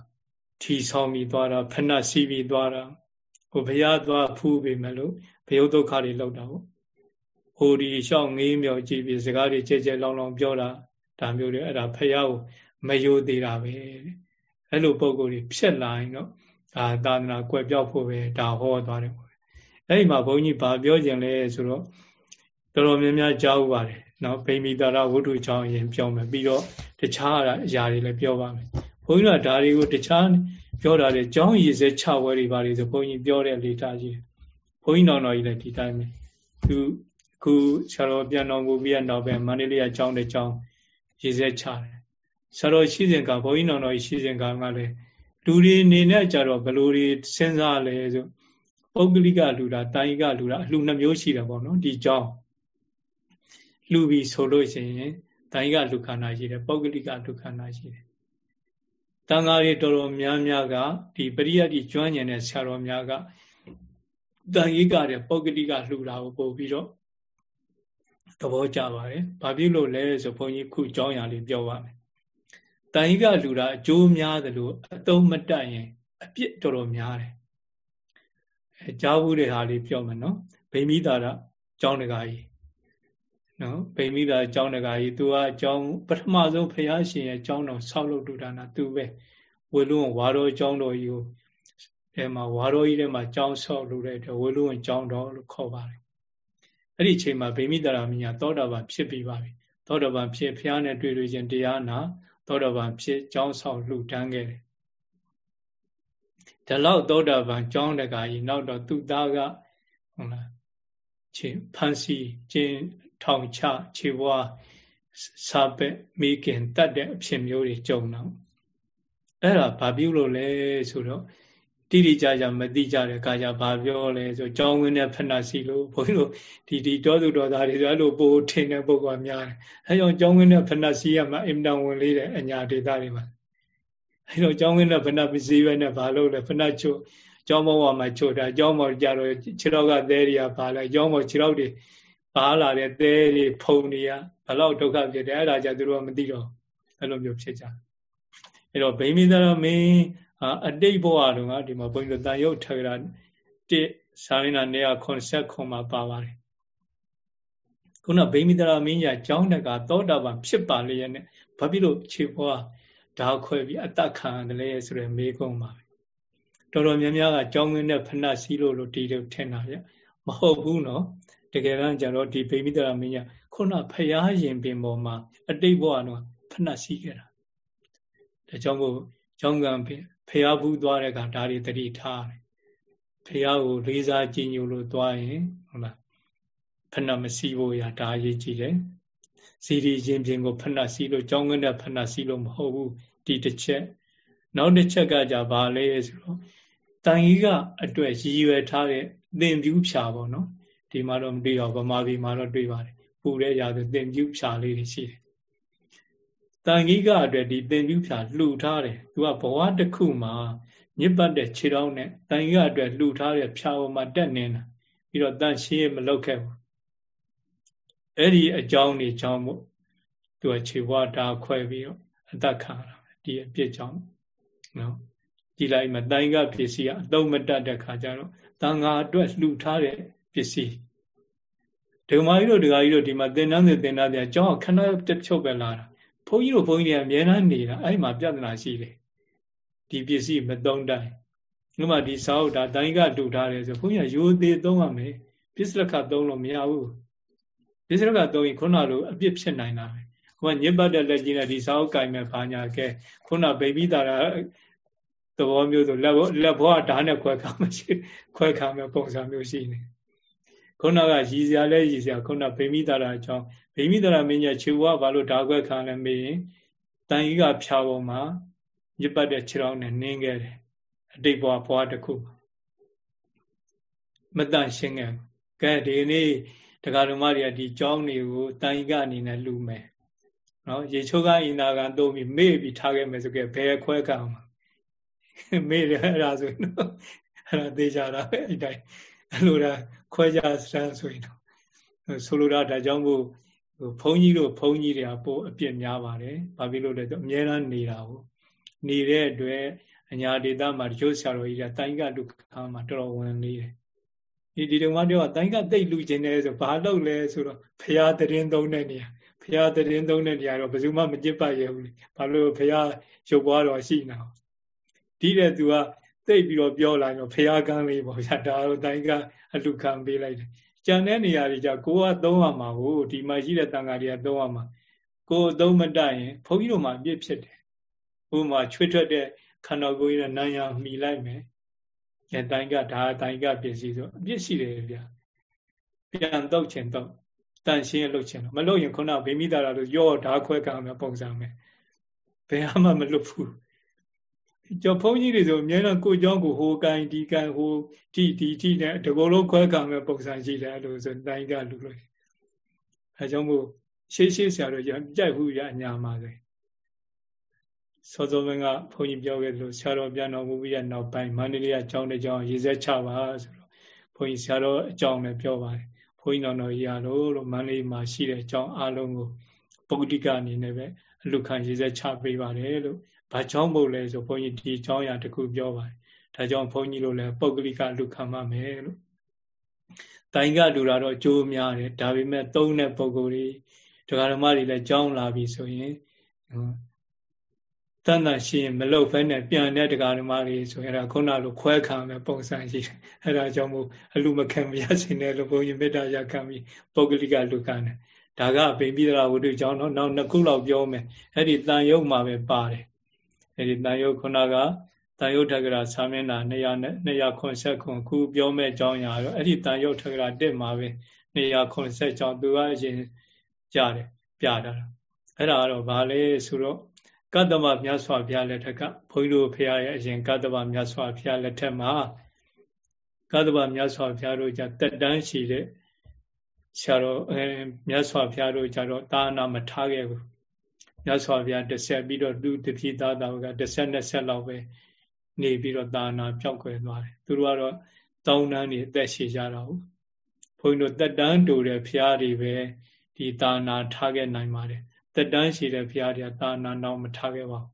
ထီဆောင်ပြီးသွားတာဖဏစီးပြီးသွားတာဟိုဘုရားသွားဖူးပြီမလို့ဘယုတ်ဒုက္ခတွေလောက်တာပေါ့ဟိုဒီရှောင်းငေးမြောက်ကြည့်ပြီးစကားတွေကြဲကြဲလောင်လောင်ပြောတာဒါမျိုးတွေအဲ့ဒါဖះကို မယိုသေးတာပဲအဲ့လိုပုံကိုယ်တွေဖြစ်လာရင်တော့ဒါသာသနာကွယ်ပြောက်ဖို့ပဲဒါဟောသွားတယ်ပေါ့အဲ့ဒီမှာဘုန်းကြီးဗာပြောခြင်းလဲဆိုတော့တော်တော်များများကြားဥပါတယ်နော်ဗိမိတာရဝတ္ထုချောင်းရင်ပြောမယ်ပြီးတော့တခြားအရာတွေလည်းပြောပါမယ်ဘုန်းကြီးကဒါတွေကိုတခြားပြောတာလေကျောင်းရည်စဲချဝဲတွေပါလေဆိုဘုန်းကြီးပြောတဲ့လေတာကြီးဘုန်းကြီးတော်တော်ကြီးလည်းဒီတိုင်းပဲသူခုဆရာတော်ပြန်တော်မူပြီးတော့ပဲမန္တလေးကကျောင်းတဲ့ကျောင်းရည်စဲချတယ် ဆရာတော်ရှိစဉ်ကဘုန်းကြီးတော်တော်ကြီးရှိစဉ်ကကလည်းလူတွေအနေနဲ့ကြတော့ဘယ်လိုတွေစဉ်းစားလဲဆိုပုဂ္ဂလိကလူတာတာယိကလူတာအလှနှမျိုးရှိတယ်ပေါ့နော်ဒီကြောင်းလှူပြီးဆိုလို့ရှိရင်တာယိကလူခန္ဓာရှိတယ်ပုဂ္ဂလိကလူခန္ဓာရှိတယ်တန်ဃာတွေတော်တော်များများကဒီပရိယတ်ဒီကျွမ်းကျင်တဲ့ဆရာတော်များကတန်ယိကတဲ့ပုဂ္ဂလိကလှူတာကိုပို့ပြီးတော့သဘောကျပါတယ်။ဘာဖြစ်လို့လဲဆိုဘုန်းကြီးခုကြောင်းရာလေးပြောပါမယ် တန်ဟိကလူတာအကျိုးများသလိုအတုံးမတတ်ရင် အပြစ်တော်တော်များတယ်အဲကြားဘူးတဲ့ဟာလေးပြောမယ်နော်ဗိမိတာရကျောင်းတကာကြီးနော်ဗိမိတာကျောင်းတကာကြီးသူကအကျောင်းပထမဆုံးဖះရှင်ရဲ့ကျောင်းတော်ဆောက်လုပ်တူတာနာသူပဲဝေလုံးဝါတော်ကျောင်းတော်ကြီးကိုအဲမှာဝါတော်ကြီးထဲမှာကျောင်းဆောက်လုပ်တဲ့အတွက်ဝေလုံးကျောင်းတော်လို့ခေါ်ပါတယ်အဲ့ဒီအချိန်မှာဗိမိတာရမညာသောတာပန်ဖြစ်ပြီးပါပြီသောတာပန်ဖြစ်ဖះနဲ့တွေ့လို့ချင်းတရားနာ သောတာပန်ဖြစ်ကြောင်းဆောင်လှူဒန်းခဲ့တယ်ဒီလောက်သောတာပန်ကြောင်းတကာကြီးနောက်တော့သူ့သားကဟုတ်လားခြေဖန်စီကျင်းထောင်ချခြေဘွားစာပက်မိခင်တတ်တဲ့အဖြစ်မျိုးတွေကြုံတော့အဲ့ဒါဘာပြုလို့လဲဆိုတော့ တိတိကျကျမသိကြတဲ့အခါကျဘာပြောလဲဆိုကြောင်းဝင်းနဲ့ဖဏစီလို့ဘုန်းကြီးတို့ဒီဒီတောသူတော်သားတွေဆိုအဲ့လိုပို့ထင်တဲ့ပုဂ္ဂိုလ်များတယ်အဲကြောင့်ကြောင်းဝင်းနဲ့ဖဏစီရမှာအင်တန်ဝင်လေးတဲ့အညာဒေတာတွေမှာအဲတော့ကြောင်းဝင်းနဲ့ဖဏပစ္စည်းပဲနဲ့ဘာလို့လဲဖဏချုပ်ကျောင်းဘဝမှာချို့တာကျောင်းပေါ်ကြတော့ခြေတော့ကသဲတွေကပါလာကျောင်းပေါ်ခြေတော့တွေပါလာတဲ့သဲတွေဖုံတွေကဘလောက်ဒုက္ခဖြစ်တယ်အဲ့ဒါကြသူတို့ကမသိတော့အဲ့လိုမျိုးဖြစ်ကြအဲ့တော့ဗိမိသရမင်း အတိတ်ဘဝတုန်းကဒီမှာဘုန်းကြီးတို့တန်ရုပ်ထကရာတိစာရင်းနာ180ခွန်မှာပါပါတယ်ခုနဗိမိတရာမင်းကြီးကျောင်းတကသောတာပန်ဖြစ်ပါလေရဲ့နဲ့ဘာဖြစ်လို့ခြေဘွားဓာခွဲပြီးအသက်ခံတယ်လဲဆိုရယ်မေးခွန်းပါပဲတော်တော်များများကကျောင်းဝင်းနဲ့ဖဏစီလို့လို့ဒီလိုထင်တာဗျမဟုတ်ဘူးနော်တကယ်တမ်းကျတော့ဒီဗိမိတရာမင်းကြီးခုနဖရာရင်ပင်ပေါ်မှာအတိတ်ဘဝတော့ဖဏစီခဲ့တာဒါကြောင့်မို့ကျောင်းကံ ဖရာဘူးသွားတဲ့ကဒါတွေတတိထားတယ်ဖရာကိုလေးစားကြည်ညိုလို့သွားရင်ဟုတ်လားဖဏမစီဖို့ရဒါအရေးကြီးတယ်စီရီရင်ပြင်ကိုဖဏစီလို့ကြောင်းကနေဖဏစီလို့မဟုတ်ဘူးဒီတစ်ချက်နောက်တစ်ချက်ကကြပါလဲဆိုတော့တန်ကြီးကအတွက်ရည်ရွယ်ထားတဲ့သင်ပြူးဖြာပေါ့နော်ဒီမှာတော့မတွေ့တော့ဗမာပြည်မှာတော့တွေ့ပါတယ်ပူတဲ့ရာဆိုသင်ပြူးဖြာလေးတွေရှိတယ် တန်ကြီးကအတွက်ဒီသင်ပြူးဖြာလှူထားတယ်သူကဘဝတစ်ခုမှာညစ်ပတ်တဲ့ခြေထောက်နဲ့တန်ကြီးကအတွက်လှူထားတဲ့ဖြာပေါ်မှာတက်နေတာပြီးတော့တန်ရှင်းမလောက်ခဲ့ဘူးအဲ့ဒီအကြောင်းတွေကြောင့်မို့သူကခြေဘွားဒါခွဲပြီးတော့အသက်ခံရတာဒီအပြစ်ကြောင့်နော်ကြည်လိုက်မှတိုင်းကပစ္စည်းကအသုံးမတတ်တဲ့ခါကျတော့တန်ဃာအတွက်လှူထားတဲ့ပစ္စည်းဒုမကြီးတို့ဒကာကြီးတို့ဒီမှာသင်္นานတွေသင်္นานတွေအကြောင်းခဏတစ်ချုပ်ပဲလာတာ ဘုန်းကြီးတို့ဘုန်းကြီးတွေအများအားနေတာအဲ့မှာပြဿနာရှိတယ်ဒီပစ္စည်းမသုံးတိုင်းဥမာဒီစာအုပ်ဒါတိုင်းကတူထားတယ်ဆိုဘုန်းကြီးကရိုသေးသုံးရမယ်ပစ္စလခသုံးလို့မရဘူးပစ္စလခသုံးရင်ခုနလိုအပြစ်ဖြစ်နိုင်တာပဲဟိုကညစ်ပတ်တဲ့လက်ကြီးနဲ့ဒီစာအုပ်ကင်မဲ့ဘာညာကဲခုနဗိမိတာရာသဘောမျိုးဆိုလက်လက်ဘောကဓာတ်နဲ့ခွဲခါမရှိခွဲခါမဲ့ပုံစံမျိုးရှိနေ ခုနကရည်စရာလဲရည်စရာခုနဗိမိတာရာအကြောင်းဗိမိတာရာမင်းကြီးခြေဘွားဘာလို့ဓာတ်ခွဲခါလဲမေးရင်တန်ကြီးကဖြာပေါ်မှာညစ်ပတ်တဲ့ခြေထောက်နဲ့နင်းခဲ့တယ်အတိတ်ဘဝဘဝတစ်ခုမတန့်ရှင်းခဲ့ကဲဒီနေ့တရားဓမ္မတွေကဒီကြောင်းတွေကိုတန်ကြီးကအနေနဲ့လူမယ်နော်ရေချိုးကဣနာကသုံးပြီးမေ့ပြီးထားခဲ့မယ်ဆိုကြဘယ်ခွဲကမှာမေ့တယ်အဲ့ဒါဆိုရင်တော့အဲ့ဒါသေးကြတာပဲအဲ့တိုင်းအဲ့လိုဒါ ခွဲကြစမ်းဆိုရင်တော့ဆိုလိုတာဒါကြောင့်မို့ဘုန်းကြီးတို့ဘုန်းကြီးတွေကပို့အပြစ်များပါတယ်ဘာဖြစ်လို့လဲဆိုအများအားနေတာဟုတ်နေတဲ့အတွက်အညာဒေတာမှာတချို့ဆရာတော်ကြီးကတိုင်းကလူခါမှာတော်တော်ဝင်နေတယ်ဒီဒီတုန်းကတည်းကတိုင်းကတိတ်လူကျင်တယ်ဆိုဘာလုပ်လဲဆိုတော့ဖရာတရင်သုံးတဲ့နေရာဖရာတရင်သုံးတဲ့နေရာတော့ဘယ်သူမှမကြစ်ပတ်ရဘူးလေဘာလို့ဖရာရုပ်ပွားတော်ရှိနေအောင်ဒီတဲ့သူက သိပြီးတော့ပြောလာတော့ဖရာကန်းလေးပေါ့ဗျာဒါတော့တိုင်းကအလူခံပေးလိုက်တယ်ကြံတဲ့နေရာတွေကြကိုကသုံးရမှာကိုဒီမှာရှိတဲ့တန်ဃာတွေကသုံးရမှာကိုယ်သုံးမတတ်ရင်ဘုန်းကြီးတို့မှအပြစ်ဖြစ်တယ်ဥပမာချွေးထွက်တဲ့ခန္ဓာကိုယ်ရဲ့နာယမှီလိုက်မယ်။အဲတိုင်းကဒါတိုင်းကပစ္စည်းဆိုအပြစ်ရှိတယ်ဗျာ။ပြန်တော့ချင်တော့တန်ရှင်းလှုပ်ချင်တော့မလှုပ်ရင်ခုနဗိမိတာလို့ရော့ဓာခွဲကံမယ်ပုံစံမယ်။ဘယ်မှမလွတ်ဘူး။ ကျွန်ဘုန်းကြီးတွေဆိုအများနဲ့ကိုကျောင်းကိုဟိုကန်ဒီကန်ဟိုဒီဒီဒီနဲ့တကောလုံးခွဲကန်မဲ့ပုံစံရှိတယ်အဲ့လိုဆိုတိုင်းကလူလို့အဲကြောင့်မို့ရှေးရှေးဆရာတို့ကြိုက်ဘူးရညာမှာလေစောစောမင်းကဘုန်းကြီးပြောခဲ့လို့ဆရာတော်ပြန်တော်မူပြီးရနောက်ပိုင်းမန္တလေးကကျောင်းတစ်ကျောင်းရေဆက်ချပါဆိုတော့ဘုန်းကြီးဆရာတော်အကြောင်းလည်းပြောပါတယ်ဘုန်းကြီးတော်တော်ကြီးရလို့လို့မန္တလေးမှာရှိတဲ့အကြောင်းအလုံးကိုပုဂ္ဂတိကအနေနဲ့ပဲအလူခံရေဆက်ချပေးပါတယ်လို့ ဘာကျောင်းမို့လဲဆိုဘုန်းကြီးဒီကျောင်းရတခုပြောပါတယ်ဒါကြောင့်ဘုန်းကြီးတို့လည်းပုဂ္ဂလိကလူခံမှမယ်လို့တိုင်ကလူတာတော့အကျိုးများတယ်ဒါပေမဲ့သုံးတဲ့ပုဂ္ဂိုလ်တွေဒကာဓမ္မတွေလည်းကြောင်းလာပြီဆိုရင်တန်တန်ရှိရင်မလုတ်ဖဲနဲ့ပြန်တဲ့တရားဓမ္မတွေဆိုရင်အဲ့ဒါခုနလိုခွဲခံမယ်ပုံစံရှိတယ်အဲ့ဒါကြောင့်မို့အလူမခံမရစင်တယ်လို့ဘုန်းကြီးမေတ္တာရခံပြီးပုဂ္ဂလိကလူခံတယ်ဒါကဗိပိဒရာဝတ္ထုကြောင့်တော့နောက်နှစ်ခုလောက်ပြောမယ်အဲ့ဒီတန်ယုတ်မှာပဲပါတယ် အဲ့ဒီတန်ယုတ်ခုနကတန်ယုတ်ထကရာသာမင်းနာ200 289ခုပြောမဲ့အကြောင်းအရာတော့အဲ့ဒီတန်ယုတ်ထကရာတက်မှာပဲ290ကြောင်းသူကအရင်ကြားတယ်ပြတာအဲ့ဒါကတော့ဗာလဲဆိုတော့ကတ္တမမြတ်စွာဘုရားလက်ထက်ကဘုန်းကြီးတို့ဖရာရဲ့အရင်ကတ္တမမြတ်စွာဘုရားလက်ထက်မှာကတ္တမမြတ်စွာဘုရားတို့ကြတက်တန်းရှိတဲ့ဆရာတော်အဲမြတ်စွာဘုရားတို့ကြတော့တာနာမထားခဲ့ဘူး မြတ်စွာဘုရားတစ်ဆက်ပြီးတော့သူတတိသားတော်ကတစ်ဆက်နှစ်ဆက်လောက်ပဲနေပြီးတော့တာနာပြောက်ွယ်သွားတယ်သူတို့ကတော့တောင်းတန်းနေအသက်ရှည်ကြတာဟုတ်ဘုန်းကြီးတို့တက်တန်းတူတဲ့ဖျားတွေပဲဒီတာနာထားခဲ့နိုင်ပါတယ်တက်တန်းရှိတဲ့ဖျားတွေကတာနာတော့မထားခဲ့ပါဘူး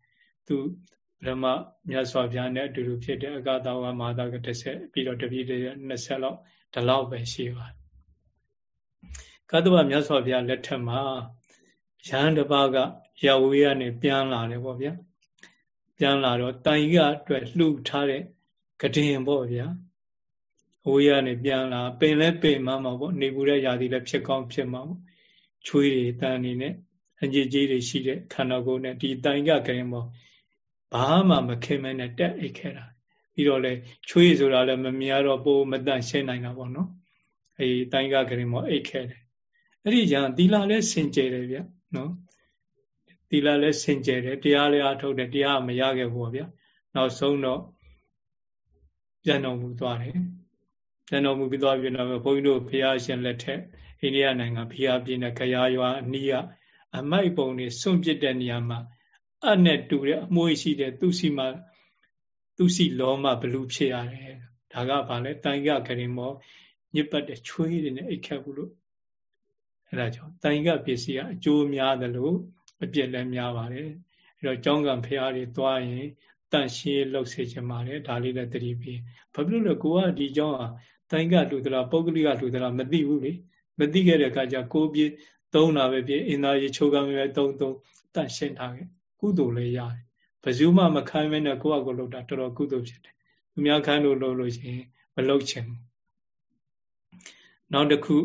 သူဗြဟ္မမြတ်စွာဘုရားနဲ့အတူတူဖြစ်တဲ့အကသာဝမာသက30ပြီးတော့တပည့်တွေ20လောက်ဒီလောက်ပဲရှိပါတယ်ကတ္တဝမြတ်စွာဘုရားလက်ထက်မှာရဟန်းတစ်ပါးက ရဝေးကနေပြန်လာတယ်ပေါ့ဗျာပြန်လာတော့တိုင်ကအတွက်လှူထားတဲ့ကတင်ပေါ့ဗျာအဝေးကနေပြန်လာပင်လဲပင်မှမှာပေါ့နေပူတဲ့ຢာတိလည်းဖြစ်ကောင်းဖြစ်မှာပေါ့ချွေးတွေတန်နေနဲ့အကြည်ကြီးတွေရှိတဲ့ခန္ဓာကိုယ်နဲ့ဒီတိုင်ကကရင်ပေါ့ဘာမှမခင်မဲနဲ့တက်အိတ်ခဲ့တာပြီးတော့လေချွေးဆိုတာလည်းမမြင်တော့ပိုးမတန့်ရှင်းနိုင်တာပေါ့နော်အဲတိုင်ကကရင်ပေါ့အိတ်ခဲ့တယ်အဲ့ဒီကြံသီလလည်းစင်ကြယ်တယ်ဗျနော် သီလလည်းစင်ကြယ်တယ်တရားလည်းအထုတ်တယ်တရားမရခဲ့ဘူးဗျနောက်ဆုံးတော့ပြန်တော်မူသွားတယ်ပြန်တော်မူပြီးသွားပြီတော့ဘုန်းကြီးတို့ဘုရားရှင်လက်ထက်အိန္ဒိယနိုင်ငံဘုရားပြည်နဲ့ခရာရွာအနီးကအမိုက်ပုံတွေစွန့်ပစ်တဲ့နေရာမှာအနဲ့တူတဲ့အမွှေးရှိတဲ့သူစီမှာသူစီလောမဘလူဖြစ်ရတယ်ဒါကဘာလဲတိုင်ကကရင်မောညစ်ပတ်တဲ့ချွေးတွေနဲ့အိတ်ခတ်ဘူးလို့အဲဒါကြောင့်တိုင်ကပစ္စည်းကအကျိုးများတယ်လို့ အပြစ်လည်းများပါတယ်အဲတော့ကျောင်းကံဖျားတွေသွားရင်တန့်ရှင်းလှုပ်စေချင်ပါတယ်ဒါလေးလည်းသတိပေးဘာဖြစ်လို့လဲကိုကဒီကျောင်းဟာတိုင်ကလူသလားပုဂ္ဂလိကလူသလားမသိဘူးလေမသိခဲ့တဲ့အခါကျကိုပြည့်သုံးတာပဲပြည့်အင်သာရေချိုးကံပဲသုံးသုံးတန့်ရှင်းထားခဲ့ကုသိုလ်လည်းရတယ်ဘယ်သူမှမခိုင်းမဲနဲ့ကိုယ့်အကိုလုပ်တာတော်တော်ကုသိုလ်ဖြစ်တယ်သူများခိုင်းလို့လုပ်လို့ရှိရင်မလုပ်ချင်ဘူးနောက်တစ်ခု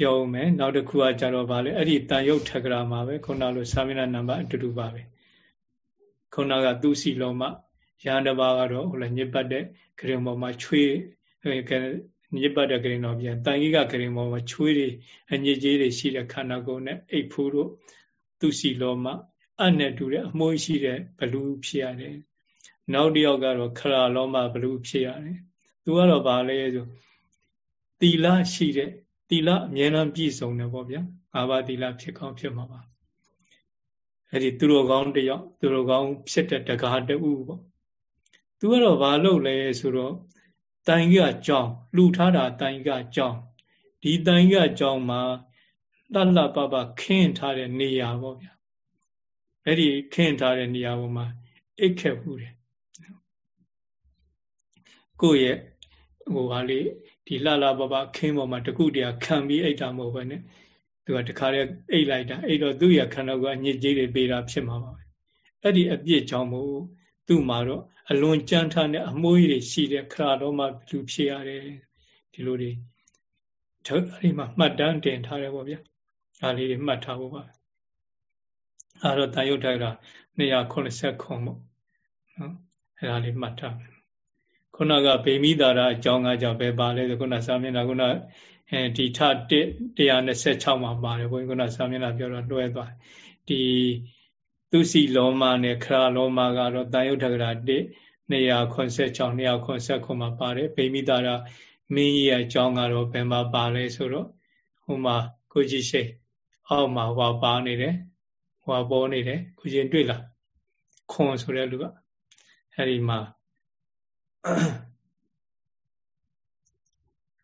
ပြောဦးမယ်နောက်တစ်ခုကကြတော့ဗာလေအဲ့ဒီတန်ရုပ်ထက္ကရာမှာပဲခုနလိုသာမဏေနံပါတ်အတူတူပါပဲခုနကသူစီလုံးမရဟန်းတစ်ပါးကတော့ဟိုလည်းညစ်ပတ်တဲ့ဂရင်ပေါ်မှာချွေးညစ်ပတ်တဲ့ဂရင်တော်ပြန်တန်ကြီးကဂရင်ပေါ်မှာချွေးတွေအညစ်ကြေးတွေရှိတဲ့ခန္ဓာကိုယ်နဲ့အိတ်ဖူးတို့သူစီလုံးမအနဲ့တူတဲ့အမွှေးရှိတဲ့ဘလူးဖြစ်ရတယ်နောက်တစ်ယောက်ကတော့ခရာလုံးမဘလူးဖြစ်ရတယ်သူကတော့ဗာလဲဆိုတီလရှိတဲ့ တီလအမြဲတမ်းပြည့်စုံတယ်ပေါ့ဗျာငါးပါးတီလဖြစ်ကောင်းဖြစ်မှာပါအဲ့ဒီသူတော်ကောင်းတယောက်သူတော်ကောင်းဖြစ်တဲ့တကားတူပေါ့သူကတော့ဘာလုပ်လဲဆိုတော့တိုင်ကကြောင်းလှူထားတာတိုင်ကကြောင်းဒီတိုင်ကကြောင်းမှာလှလှပပခင်းထားတဲ့နေရာပေါ့ဗျာအဲ့ဒီခင်းထားတဲ့နေရာပေါ်မှာအိတ်ခက်မှုတယ်ကိုယ့်ရဲ့ဟိုဟာလေး ဒီလှလှပပခင်းပေါ်မှာတကုတည်းခံပြီးအိတ်တာမဟုတ်ဘဲနဲ့သူကတခါတည်းအိတ်လိုက်တာအိတ်တော့သူ့ရခန္ဓာကအညစ်ကြေးတွေပေးတာဖြစ်မှာပါပဲအဲ့ဒီအပြစ်ကြောင့်မို့သူ့မှာတော့အလွန်ကြမ်းထားတဲ့အမွှေးတွေရှိတဲ့ခရာတော်မှလူဖြစ်ရတယ်ဒီလိုတွေအဲ့ဒီမှာမှတ်တမ်းတင်ထားတယ်ပေါ့ဗျာဒါလေးတွေမှတ်ထားဖို့ပါအဲ့တော့တာယုတ်တက280ခုပေါ့နော်အဲ့ဒါလေးမှတ်ထား ခုနကဗေမိတာရအကြောင်းကကြောင့်ပဲပါလဲဆိုခုနစာမျက်နှာခုနအဲဒီထ126မှာပါတယ်ဘုန်းကြီးကစာမျက်နှာပြောတော့လွှဲသွားဒီသူစီလောမနဲ့ခရာလောမကတော့တာယုထကရာ1 286 289မှာပါတယ်ဗိမိတာရမင်းကြီးရဲ့အကြောင်းကတော့ဘယ်မှာပါလဲဆိုတော့ဟိုမှာကိုကြီးရှိအောက်မှာဟောပါနေတယ်ဟောပေါ်နေတယ်ကိုရှင်တွေ့လားခွန်ဆိုတဲ့လူကအဲ့ဒီမှာ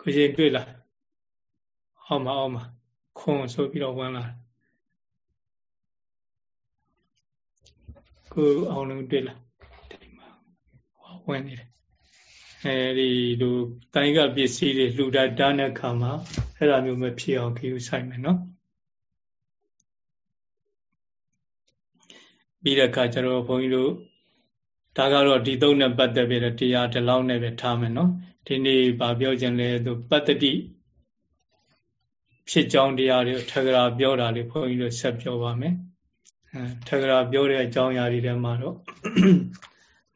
ကိုရှင်တွေ့လားအောက်မှာအောက်မှာခွန်ဆိုပြီးတော့ဝင်လာကိုအောင်လုံးတွေ့လားဒီမှာဝင်နေတယ်အဲဒီလိုတိုင်းကပစ္စည်းတွေလှူတာတားတဲ့ခါမှာအဲ့လိုမျိုးမဖြစ်အောင်ကြည့်ဆိုင်မယ်နော်ပြီးတဲ့အခါကျတော့ဘုန်းကြီးတို့ ဒါကတော့ဒီသုံးနဲ့ပတ်သက်ပြီးတော့တရားဒီလောက်နဲ့ပဲထားမယ်နော်ဒီနေ့ဗာပြောခြင်းလဲသူပတ္တိဖြစ်ကြောင်းတရားတွေထကရာပြောတာလေးဘုန်းကြီးတို့ဆက်ပြောပါမယ်အဲထကရာပြောတဲ့အကြောင်းအရာတွေထဲမှာတော့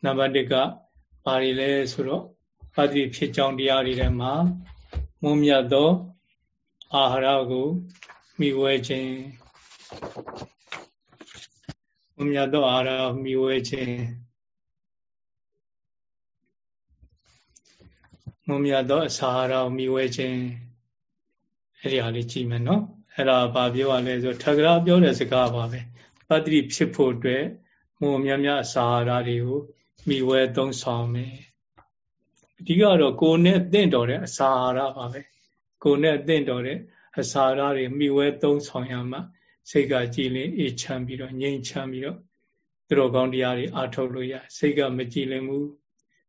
နံပါတ်1ကဘာတွေလဲဆိုတော့ပတ္တိဖြစ်ကြောင်းတရားတွေထဲမှာမုံမြတ်သောအာဟာရကိုမိဝဲခြင်းမုံမြတ်သောအာဟာရမိဝဲခြင်း မုံမြတ်သောအစာအာဟာရမိဝဲခြင်းအဲ့ဒီဟာလေးကြည့်မယ်နော်အဲ့ဒါဘာပြောရလဲဆိုထကရာပြောတဲ့စကားပါပဲပတ္တိဖြစ်ဖို့အတွက်မုံမြတ်မြတ်အစာအာဟာရတွေကိုမိဝဲသုံးဆောင်မယ်အဓိကတော့ကိုယ်နဲ့အသင့်တော်တဲ့အစာအာဟာရပါပဲကိုယ်နဲ့အသင့်တော်တဲ့အစာအာဟာရတွေမိဝဲသုံးဆောင်ရမှစိတ်ကကြည်လင်အေးချမ်းပြီးတော့ငြိမ်ချမ်းပြီးတော့သူတော်ကောင်းတရားတွေအားထုတ်လို့ရစိတ်ကမကြည်လင်ဘူး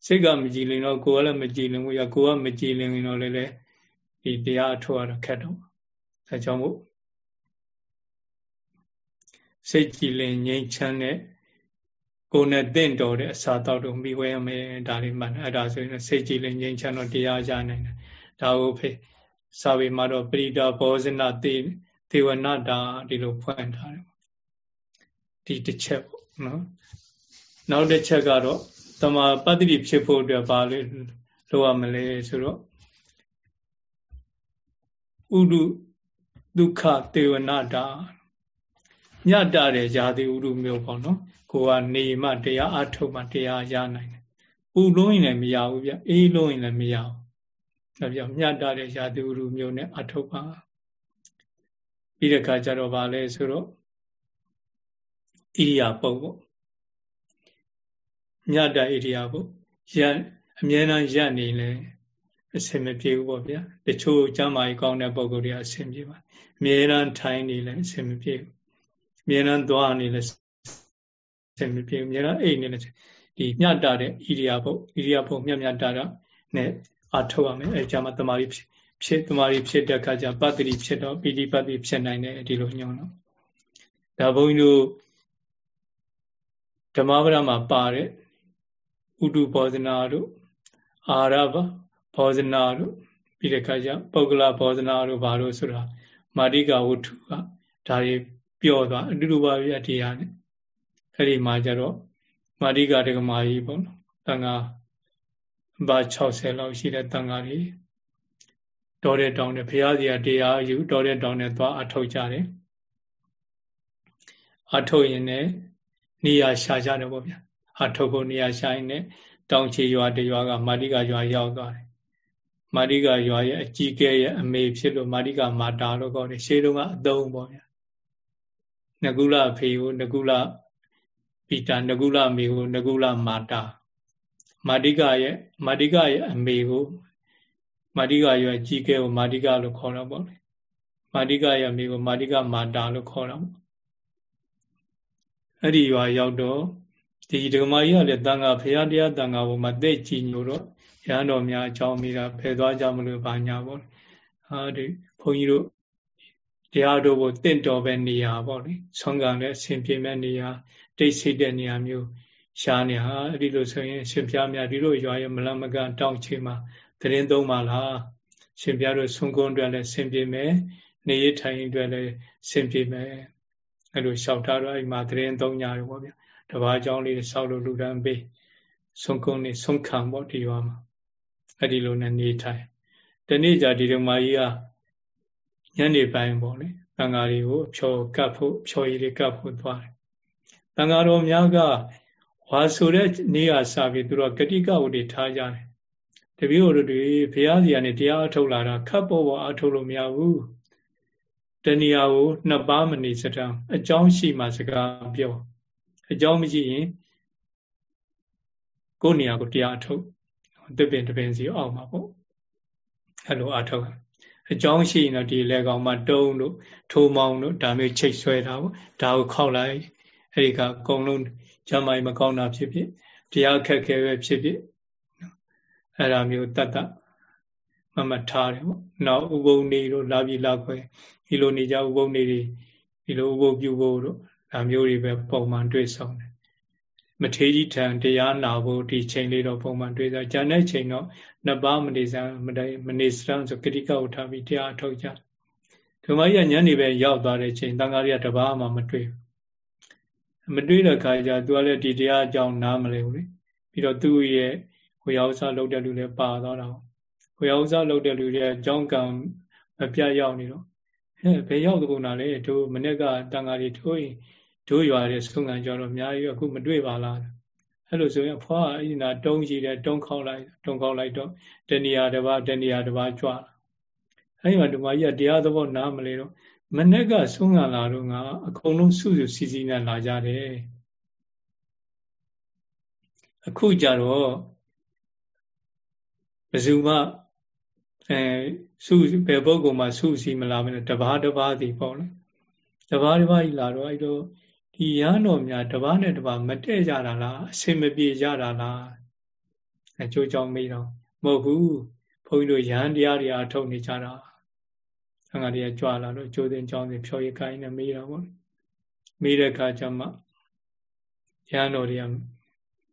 စိတ်ကမကြည်လင်တော့ကိုယ်ကလည်းမကြည်လင်ဘူးရကိုယ်ကမကြည်လင်ရင်တော့လည်းဒီတရားအထုတ်ရတော့ခက်တော့ဒါကြောင့်မို့စိတ်ကြည်လင်ငြိမ်ချမ်းတဲ့ကိုယ်နဲ့တင့်တော်တဲ့အစာတောက်တို့မိဝဲရမယ်ဒါလေးမှတ်အဲ့ဒါဆိုရင်စိတ်ကြည်လင်ငြိမ်ချမ်းတော့တရားရနိုင်တယ်ဒါကိုဖေစာပေမှာတော့ပရိဒါဘောဇနတေဒေဝနာတာဒီလိုဖွင့်ထားတယ်ဒီတစ်ချက်ပေါ့နော်နောက်တစ်ချက်ကတော့ တမပတ္တိဖြစ်ဖို့အတွက်ဘာလို့လုပ်ရမလဲဆိုတော့ဥဒုဒုက္ခတေဝနာတာညတတဲ့ဇာတိဥဒုမျိုးပေါ့နော်ကိုကနေမှတရားအထုတ်မှတရားရနိုင်တယ်ပူလုံးရင်လည်းမရဘူးဗျအေးလုံးရင်လည်းမရဘူးဒါပြောညတတဲ့ဇာတိဥဒုမျိုးနဲ့အထုတ်ပါပြီးတဲ့အခါကျတော့ဗာလဲဆိုတော့ဣရိယာပုတ်ပေါ့ ညတဣရိယာပုတ်ရအမြဲတမ်းရနေလဲအဆင်မပြေဘူးပေါ့ဗျာတချို့ကျမ်းမာရေးကောင်းတဲ့ပုံကိုယ်တွေအဆင်ပြေပါအမြဲတမ်းထိုင်နေလဲအဆင်မပြေဘူးအမြဲတမ်းသွားနေလဲအဆင်မပြေဘူးအမြဲတမ်းအိတ်နေလဲဒီညတတဲ့ဣရိယာပုတ်ဣရိယာပုတ်မြတ်မြတ်တာနဲ့အထောက်ရမယ်အဲကြမှာတမာရီဖြစ်တမာရီဖြစ်တဲ့အခါကျပတ္တိဖြစ်တော့ပိဋိပတ္တိဖြစ်နိုင်တယ်ဒီလိုညွှန်းတော့ဒါဘုန်းကြီးတို့ဓမ္မပဒမှာပါတဲ့ ဥတုဘောဇနာတို့အာရဘဘောဇနာတို့ပြီးတဲ့အခါကျပုဂ္ဂလဘောဇနာတို့ဘာလို့ဆိုတာမာတိကဝတ္ထုကဒါတွေပြောသွားအတူတူပါပဲတရားနဲ့အဲ့ဒီမှာကျတော့မာတိကဒကမာကြီးပေါ့နော်တန်ခါဘာ60လောက်ရှိတဲ့တန်ခါကြီးတော်တဲ့တောင်းနဲ့ဘုရားစီကတရားယူတော်တဲ့တောင်းနဲ့သွားအထောက်ကြတယ်အထုတ်ရင်လည်းနေရာရှာကြတယ်ပေါ့ဗျာ အထုတ်ဖို့နေရာရှာရင်လည်းတောင်ချေရွာတရွာကမာတိကရွာရောက်သွားတယ်မာတိကရွာရဲ့အကြီးကဲရဲ့အမေဖြစ်လို့မာတိကမာတာလို့ခေါ်တယ်ရှေးတုန်းကအသုံးပေါ့ဗျာနကုလဖေကိုနကုလပိတာနကုလမေကိုနကုလမာတာမာတိကရဲ့မာတိကရဲ့အမေကိုမာတိကရဲ့အကြီးကဲကိုမာတိကလို့ခေါ်တော့ပေါ့လေမာတိကရဲ့အမေကိုမာတိကမာတာလို့ခေါ်တော့အဲ့ဒီရွာရောက်တော့ ဒီဒကမာကြီးကလည်းတန်ခါဖရာတရားတန်ခါပေါ်မှာသိကြည်ညိုတော့ရဟန်းတော်များအကြောင်းမိတာဖယ်သွားကြမလို့ဘာညာပေါ့ဟာဒီဘုန်းကြီးတို့တရားတော်ကိုတင့်တော်ပဲနေရာပေါ့လေဆုံးကံလည်းအစဉ်ပြေမဲ့နေရာတိတ်ဆိတ်တဲ့နေရာမျိုးရှားနေဟာအဲ့ဒီလိုဆိုရင်ရှင်ပြားများဒီလိုရွာရမလမကတောင်းချေမှာတရင်သုံးပါလားရှင်ပြားတို့ဆုံးကုန်းအတွက်လည်းဆင်ပြေမယ်နေရထိုင်အတွက်လည်းဆင်ပြေမယ်အဲ့လိုလျှောက်ထားတော့အဲ့မှာတရင်သုံးညာရောပေါ့ဗျာ တဘာအကြောင်းလေးဆောက်လို့လူတန်းပေးဆုံးကုန်းနေဆုံးခံပေါ့ဒီရွာမှာအဲ့ဒီလိုနဲ့နေထိုင်တနေ့ကျဒီဓမ္မကြီးကညနေပိုင်းပေါ့လေတန်ဃာတွေကိုဖြောကပ်ဖို့ဖြောရည်တွေကပ်ဖို့သွားတယ်တန်ဃာတော်များကဝါဆိုတဲ့နေ့ကစပြီးသူတို့ကတိကဝတ်တွေထားကြတယ်တပည့်တော်တွေဘုရားစီကနေတရားအထုတ်လာတာခပ်ပေါ်ပေါ်အထုတ်လို့မရဘူးတဏှာကိုနှစ်ပါးမနေစတံအကြောင်းရှိမှစကားပြော အကြောင်းမရှိရင်ကိုယ်နေရာကိုတရားအထုတ်တပင်တပင်စီအောက်မှာပေါ့အဲ့လိုအထုတ်အကြောင်းရှိရင်တော့ဒီလက်ကောင်မှတုံးတို့ထိုးမောင်းတို့ဒါမျိုးချိတ်ဆွဲတာပေါ့ဒါကိုခောက်လိုက်အဲ့ဒီကအကုန်လုံးဂျမိုင်မကောင်းတာဖြစ်ဖြစ်တရားခက်ခဲပဲဖြစ်ဖြစ်အဲ့ဒါမျိုးတတ်တမမထားတယ်ပေါ့နောက်ဥပုံနေတို့လာပြီလာခွဲဒီလိုနေကြဥပုံနေတွေဒီလိုဥပုံပြုဖို့တို့ ဒါမျိုးတွေပဲပုံမှန်တွေ့ဆောင်တယ်မထေကြီးထံတရားနာဖို့ဒီချိန်လေးတော့ပုံမှန်တွေ့စားဂျန်တဲ့ချိန်တော့နှစ်ပါးမနေစမ်းမနေမနေစမ်းဆိုကတိကောက်ထားပြီးတရားထုတ်ကြဓမ္မကြီးကညနေပဲရောက်သွားတဲ့ချိန်တန်ဃာရီကတပါးမှမတွေ့မတွေ့တဲ့ခါကျသူကလည်းဒီတရားအကြောင်းနားမလဲဘူးလေပြီးတော့သူ့ရဲ့ဝေယဥစားလုပ်တဲ့လူလည်းပါသွားတာဝေယဥစားလုပ်တဲ့လူတွေအကြောင်းကံမပြတ်ရောက်နေတော့ဟဲ့ဘယ်ရောက်ကုန်တာလဲတို့မနေ့ကတန်ဃာရီထိုးရင် တို့ရွာတဲ့ဆုံးခံကြတော့အများကြီးအခုမတွေ့ပါလားအဲ့လိုဆိုရင်အဖွားအဲ့ဒီနာတုံးရှိတယ်တုံးခေါက်လိုက်တုံးခေါက်လိုက်တော့တဏှာတစ်ပါးတဏှာတစ်ပါးကြွလာအဲ့ဒီမှာဒီမကြီးကတရားသဘောနားမလဲတော့မနေ့ကဆုံးခံလာတော့ငါအကုန်လုံးစုစုစီစီနဲ့လာကြတယ်အခုကြတော့ဘယ်သူမှအဲစုဘယ်ပုဂ္ဂိုလ်မှစုစည်းမလာမနဲ့တပါးတပါးသည်ပေါ့လေတပါးတပါးကြီးလာတော့အဲ့တော့ ဒီရဟန်းတော်များတပါးနဲ့တပါးမတည့်ကြတာလားအစင်မပြေကြတာလားအကျိုးကြောင့်မေးတော့မဟုတ်ဘူးဘုန်းကြီးတို့ရဟန်းတရားတွေအထုတ်နေကြတာဆံဃာတွေကကြွလာတော့ကျိုးတင်ကြောင်းစဉ်ဖြောရခိုင်းနေမေးတာပေါ့မေးတဲ့အခါကျမှရဟန်းတော်တွေက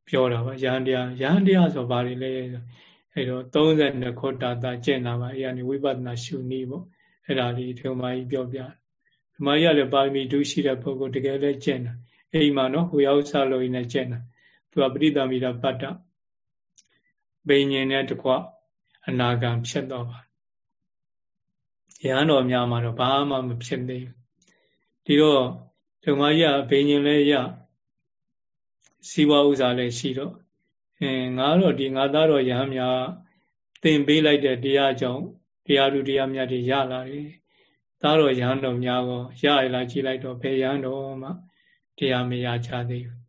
ပြောတာပါရဟန်းတရားရဟန်းတရားဆိုဘာတွေလဲအဲတော့32ခုတာတာကျင့်တာပါအဲကနေဝိပဿနာရှုနည်းပေါ့အဲ့ဒါလေးဒီမှာကြီးပြောပြ ဒီမှာကြီးကလည်းပါရမီဒုရှိတဲ့ပုဂ္ဂိုလ်တကယ်လည်းကျင့်တာအိမ်မှာနော်ဟိုရောက်စားလို့ရင်းနဲ့ကျင့်တာသူကပရိသမီတာပတ္တဘိညာဉ်နဲ့တကွအနာဂံဖြစ်တော့ပါရဟန်းတော်များမှာတော့ဘာမှမဖြစ်သေးဘူးဒီတော့ဒီမှာကြီးကဘိညာဉ်လည်းရစီဝါဥစ္စာလည်းရှိတော့အင်းငါတော့ဒီငါသားတော်ရဟန်းများသင်ပေးလိုက်တဲ့တရားကြောင့်တရားသူတရားမြတ်တွေရလာတယ် သားတော်ရဟန်းတော်များကောရရလားကြည်လိုက်တော့ဘယ်ရဟန်းတော်မှတရားမရကြသေးဘူး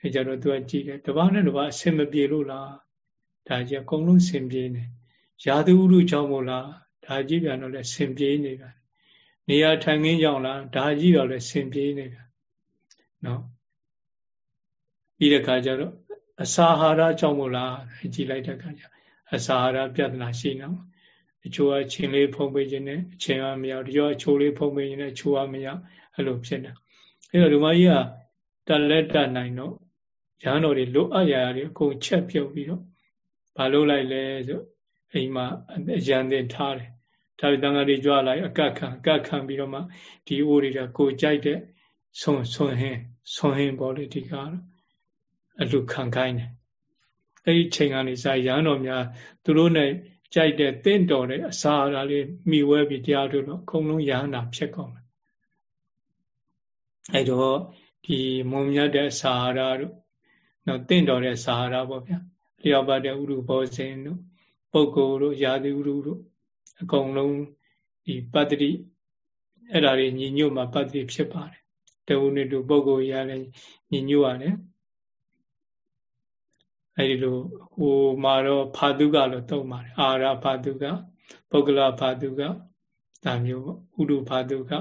အဲကြတော့သူကကြည်တယ်တပားနဲ့တပားအဆင်မပြေလို့လားဒါကြီးအကုန်လုံးဆင်ပြေနေရာသူဥရုကြောင့်မို့လားဒါကြီးပြန်တော့လည်းဆင်ပြေနေပြန်နေရာထိုင်ခင်းကြောင့်လားဒါကြီးတော့လည်းဆင်ပြေနေပြန်နော်ပြီးတဲ့ခါကျတော့အစာဟာရကြောင့်မို့လားကြည်လိုက်တဲ့ခါကျအစာဟာရပြဿနာရှိနေမှာ အချို့ကချင်းလေးဖုံးပေးခြင်းနဲ့အချင်းကမရဒီရောအချိုးလေးဖုံးပေးခြင်းနဲ့အချိုးကမရအဲ့လိုဖြစ်တာအဲ့တော့ဒီမကြီးကတလက်တနိုင်တော့ရဟန်းတော်တွေလွတ်အပ်ရာတွေအကုန်ချက်ပြုတ်ပြီးတော့ဘာလို့လိုက်လဲဆိုအိမ်မှာအရန်တင်ထားတယ်ဒါပေတန်ဃာတွေကြွလိုက်အကတ်ခံအကတ်ခံပြီးတော့မှဒီအိုးတွေကကိုကြိုက်တဲ့ဆွန်ဆွန်ဟင်းဆွန်ဟင်းပေါ့လေဒီကတော့အလူခံခိုင်းတယ်အဲ့ဒီချိန်ကနေစာရဟန်းတော်များသူတို့နဲ့ ကြိုက်တဲ့တင့်တော်တဲ့အစာအရာလေးမိဝဲပြီးတရားထုတ်တော့အကုန်လုံးရဟန္တာဖြစ်ကုန်တယ်အဲ့တော့ဒီမုံမြတ်တဲ့စာဟာရတို့နော်တင့်တော်တဲ့စာဟာရပေါ့ဗျာလျော်ပါတဲ့ဥရုဘောဇင်တို့ပုဂ္ဂိုလ်တို့ယာတိဥရုတို့အကုန်လုံးဒီပတ္တိအဲ့ဒါတွေညီညွတ်မှပတ္တိဖြစ်ပါတယ်တဝုန်တို့ပုဂ္ဂိုလ်ရလည်းညီညွတ်ရတယ် အဲဒီလိုဟိုမှာတော့ဖာတုကလို့သုံးပါတယ်အာရဖာတုကပုဂ္ဂလဖာတုကဒါမျိုးပေါ့ဥရုဖာတုက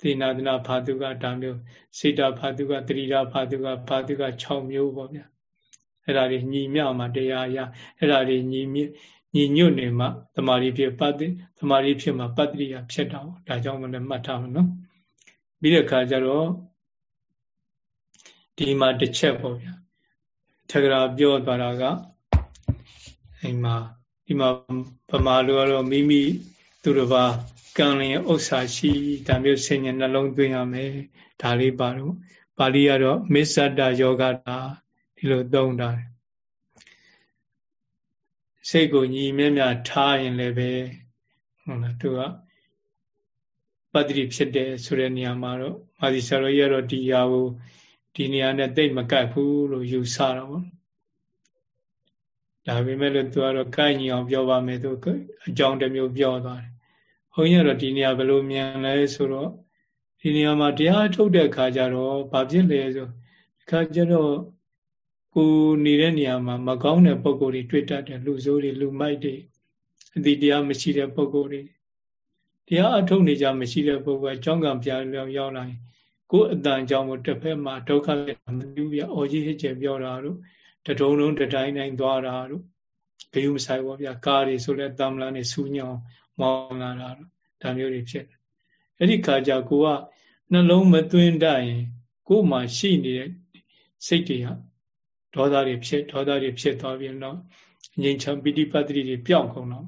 သေနာဒနာဖာတုကဒါမျိုးစေတဖာတုကတတိရဖာတုကဖာတုက6မျိုးပေါ့ဗျာအဲ့ဒါတွေညီမျှမှတရားရအဲ့ဒါတွေညီမြညီညွတ်နေမှတမာရီဖြစ်ပတ္တိတမာရီဖြစ်မှပတ္တိယဖြစ်တာပေါ့ဒါကြောင့်မလည်းမှတ်ထားမယ်နော်ပြီးတဲ့အခါကျတော့ဒီမှာတစ်ချက်ပေါ့ဗျာ ထကရာပြောသွားတာကအိမ်မှာဒီမှာဗမာလူကတော့မိမိသူတစ်ပါးကံလျင်ဥစ္စာရှိဒါမျိုးဆင်ញနှလုံးသွင်းရမယ်ဒါလေးပါတော့ပါဠိကတော့မစ္ဆတယောဂတာဒီလိုသုံးတာစိတ်ကိုညီမြမြထားရင်လည်းပဲဟုတ်လားသူကပတ္တိဖြစ်တယ်ဆိုတဲ့နေရာမှာတော့မာသီဆရာတော်ကြီးကတော့ဒီဟာကို ဒီနေရာနဲ့တိတ်မကတ်ဘူးလို့ယူဆတာပေါ့ဒါပေမဲ့လို့သူကတော့ကိုက်ညီအောင်ပြောပါမယ်သူအကြောင်းတစ်မျိုးပြောသွားတယ်ဘုန်းကြီးကတော့ဒီနေရာဘယ်လိုမြင်လဲဆိုတော့ဒီနေရာမှာတရားထုတ်တဲ့အခါကျတော့ဘာဖြစ်လဲဆိုအခါကျတော့ကိုနေတဲ့နေရာမှာမကောင်းတဲ့ပုံကိုယ်တွေတွေ့တတ်တယ်လူဆိုးတွေလူမိုက်တွေအတိတရားမရှိတဲ့ပုံကိုယ်တွေတရားအထုတ်နေကြမရှိတဲ့ပုံကအကြောင်းကပြရောက်ရောက်လာရင် ကိုယ်အတန်ကြောင့်မို့တစ်ဖက်မှာဒုက္ခလည်းမပြုပြအော်ကြီးဟစ်ကျပြောတာတို့တထုံလုံးတတိုင်းတိုင်းသွားတာတို့ဘယ်ယူမဆိုင်ဘောဗျာကားတွေဆိုလဲတမ်လာနေစူးညောင်းမောင်းလာတာတို့ဒါမျိုးတွေဖြစ်တယ်အဲ့ဒီခါကျကိုကနှလုံးမသွင်းတတ်ရင်ကိုယ်မှာရှိနေတဲ့စိတ်တွေကဒေါသတွေဖြစ်ဒေါသတွေဖြစ်သွားပြီးတော့ငြိမ်ချမ်းပိဋိပတ်တိတွေပျောက်ကုန်တော့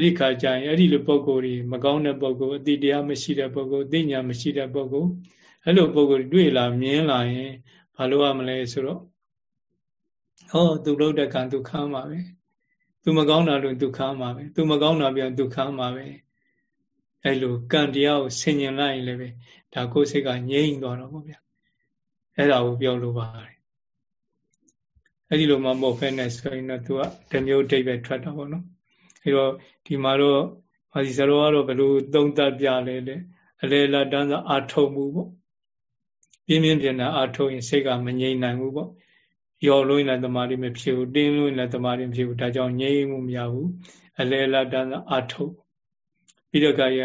အဲ့ဒီခါကျရင်အဲ့ဒီလိုပုံကိုယ်တွေမကောင်းတဲ့ပုံကိုယ်အတိတရားမရှိတဲ့ပုံကိုယ်အသိဉာဏ်မရှိတဲ့ပုံကိုယ်အဲ့လိုပုံကိုယ်တွေ့လာမြင်လာရင်ဘာလို့ရမလဲဆိုတော့ဟောသူလုပ်တဲ့ကံသူခံမှာပဲသူမကောင်းတာလို့သူခံမှာပဲသူမကောင်းတာပြန်သူခံမှာပဲအဲ့လိုကံတရားကိုဆင်ញင်လိုက်ရင်လည်းပဲဒါကိုယ်စိတ်ကငြိမ့်သွားတော့ဗောဗျာအဲ့ဒါကိုပြောလို့ပါတယ်အဲ့ဒီလိုမှမဟုတ်ဖဲနဲ့ဆိုရင်တော့သူကဓမျိုးဒိတ်ပဲထွက်တာပေါ့နော် အဲတော့ဒီမှာတော့မာစီစရောကတော့ဘယ်လိုသုံးသပ်ပြလဲလေအလေလာတန်းစားအာထုံမှုပေါ့ပြင်းပြင်းပြင်းနဲ့အာထုံရင်စိတ်ကမငြိမ်နိုင်ဘူးပေါ့ယော်လို့ရင်လည်းတမာတိမဖြစ်ဘူးတင်းလို့ရင်လည်းတမာတိမဖြစ်ဘူးဒါကြောင့်ငြိမ်းမှုမရဘူးအလဲလာတန်းအာထုတ်ပြီးတော့ကရ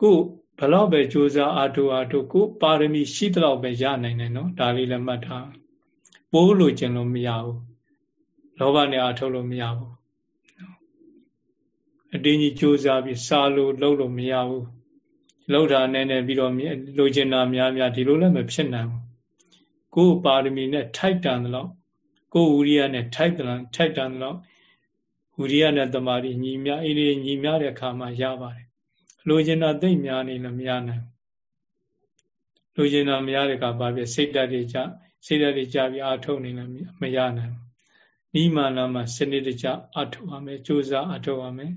ကိုဘလောက်ပဲကြိုးစားအာထုတ်အာထုတ်ကိုပါရမီရှိတဲ့လောက်ပဲရနိုင်တယ်နော်ဒါလေးလည်းမှတ်ထားပိုးလို့ကျင်လို့မရဘူးလောဘနဲ့အာထုတ်လို့မရဘူး အတင်းကြီးကြိုးစားပြီးစားလို့လှုပ်လို့မရဘူးလှုပ်တာနဲ့နဲ့ပြီးတော့လိုချင်တာများများဒီလိုလည်းမဖြစ်နိုင်ဘူးကိုယ်ပါရမီနဲ့ထိုက်တန်တယ်လို့ကိုယ်ဝိရိယနဲ့ထိုက်တန်ထိုက်တန်တယ်လို့ဝိရိယနဲ့တမာတိညီမြအေးလေးညီမြတဲ့အခါမှာရပါတယ်လိုချင်တာသိမ့်များနေလည်းမရနိုင်လိုချင်တာမရတဲ့အခါဘာဖြစ်စိတ်ဓာတ်တွေကြစိတ်ဓာတ်တွေကြပြီးအာထုတ်နေလည်းမရနိုင်နိမာနမှာစနစ်တကျအာထုတ်ရမယ်ကြိုးစားအာထုတ်ရမယ်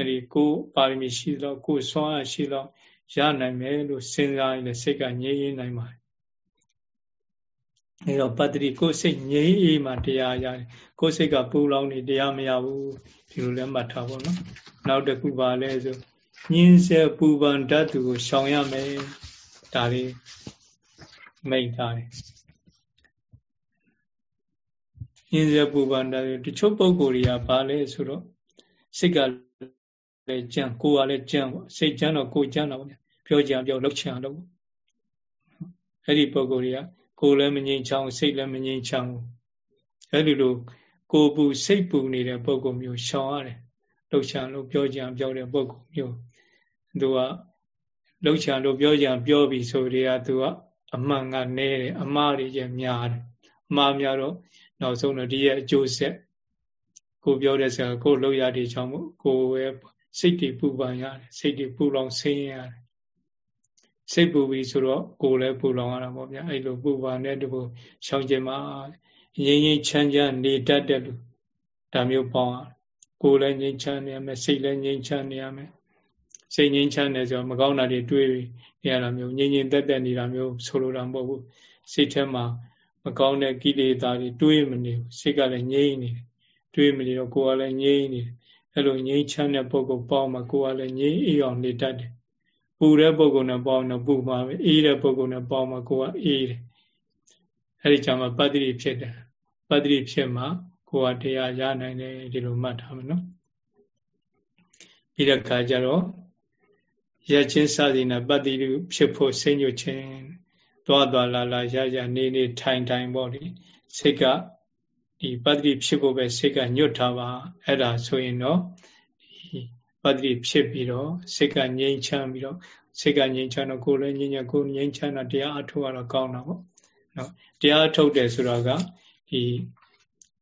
အဲ့ဒီကိုပါရမီရှိတော့ကိုဆွမ်းအားရှိတော့ရနိုင်မယ်လို့စဉ်းစားရင်စိတ်ကငြိမ်းရင်းနိုင်ပါတယ်အဲတော့ပတ္တိကိုစိတ်ငြိမ်းအေးမှတရားရတယ်ကိုစိတ်ကပူလောင်နေတရားမရဘူးဒီလိုလည်းမှတ်ထားပါတော့နောက်တစ်ခုပါလဲဆိုညင်းစေပူပန်တတ်သူကိုရှောင်ရမယ်ဒါလေးမိတ်ထားတယ်ညင်းစေပူပန်တတ်တချို့ပုံကိုယ်တွေကဘာလဲဆိုတော့စိတ်က လည်းကြံကိုယ်ကလည်းကြံပေါ့စိတ်ကြံတော့ကိုယ်ကြံတော့ပြောကြံပြောလှုပ်ချင်အောင်လုပ်အဲ့ဒီပုံကိုယ်တွေကကိုယ်လည်းမငြိမ်ချောင်းစိတ်လည်းမငြိမ်ချောင်းအဲ့ဒီလိုကိုယ်ပူစိတ်ပူနေတဲ့ပုံကုမျိုးရှောင်ရတယ်လှုပ်ရှားလို့ပြောကြံပြောတဲ့ပုံကုမျိုးသူကလှုပ်ရှားလို့ပြောကြံပြောပြီးဆိုတွေကသူကအမှန်ကနဲတယ်အမှားတွေကျများတယ်အမှားများတော့နောက်ဆုံးတော့ဒီရဲ့အကျိုးဆက်ကိုပြောတဲ့စကားကိုလှုပ်ရတဲ့ကြောင့်မို့ကိုယ်ရဲ့ စိတ်တွေပူပန်ရတယ်စိတ်တွေပူလောင်ဆင်းရဲရတယ်စိတ်ပူပြီဆိုတော့ကိုယ်လည်းပူလောင်ရတာပေါ့ဗျာအဲ့လိုပူပါနဲ့တကူရှောင်ကျင်မှာငြိမ်းငြိမ်းချမ်းချမ်းနေတတ်တဲ့လူဒါမျိုးပေါင်းကိုယ်လည်းငြိမ်းချမ်းနေရမယ်စိတ်လည်းငြိမ်းချမ်းနေရမယ်စိတ်ငြိမ်းချမ်းနေဆိုမကောင်းတာတွေတွေးနေရတာမျိုးငြိမ်းငြိမ်းသက်သက်နေတာမျိုးဆိုလိုတာမဟုတ်ဘူးစိတ်ထဲမှာမကောင်းတဲ့ကိလေသာတွေတွေးမနေဘူးစိတ်ကလည်းငြိမ်းနေတယ်တွေးမနေတော့ကိုယ်ကလည်းငြိမ်းနေတယ် အဲ့လိုငြိမ်းချမ်းတဲ့ပုဂ္ဂိုလ်ပေါင်းမှာကိုယ်ကလည်းငြိမ်းအေးအောင်နေတတ်တယ်ပူတဲ့ပုဂ္ဂိုလ်နဲ့ပေါင်းတော့ပူမှာပဲအေးတဲ့ပုဂ္ဂိုလ်နဲ့ပေါင်းမှာကိုယ်ကအေးတယ်အဲ့ဒီကြောင့်မှပတ္တိဖြစ်တယ်ပတ္တိဖြစ်မှကိုယ်ကတရားရနိုင်တယ်ဒီလိုမှတ်ထားမယ်နော်ပြီးတဲ့အခါကျတော့ရချင်းစသည်နဲ့ပတ္တိဖြစ်ဖို့စိတ်ညွတ်ခြင်းသွားသွားလာလာရရနေနေထိုင်ထိုင်ပေါ့လေစိတ်က ဒီပတ္တိဖြစ်ဖို့ပဲစိတ်ကညွတ်ထားပါအဲ့ဒါဆိုရင်တော့ပတ္တိဖြစ်ပြီးတော့စိတ်ကငြိမ်းချမ်းပြီးတော့စိတ်ကငြိမ်းချမ်းတော့ကိုယ်လည်းငြိမ်းချမ်းကိုယ်ငြိမ်းချမ်းတော့တရားအထုတ်ရတော့ကောင်းတာပေါ့နော်တရားအထုတ်တယ်ဆိုတော့ကဒီ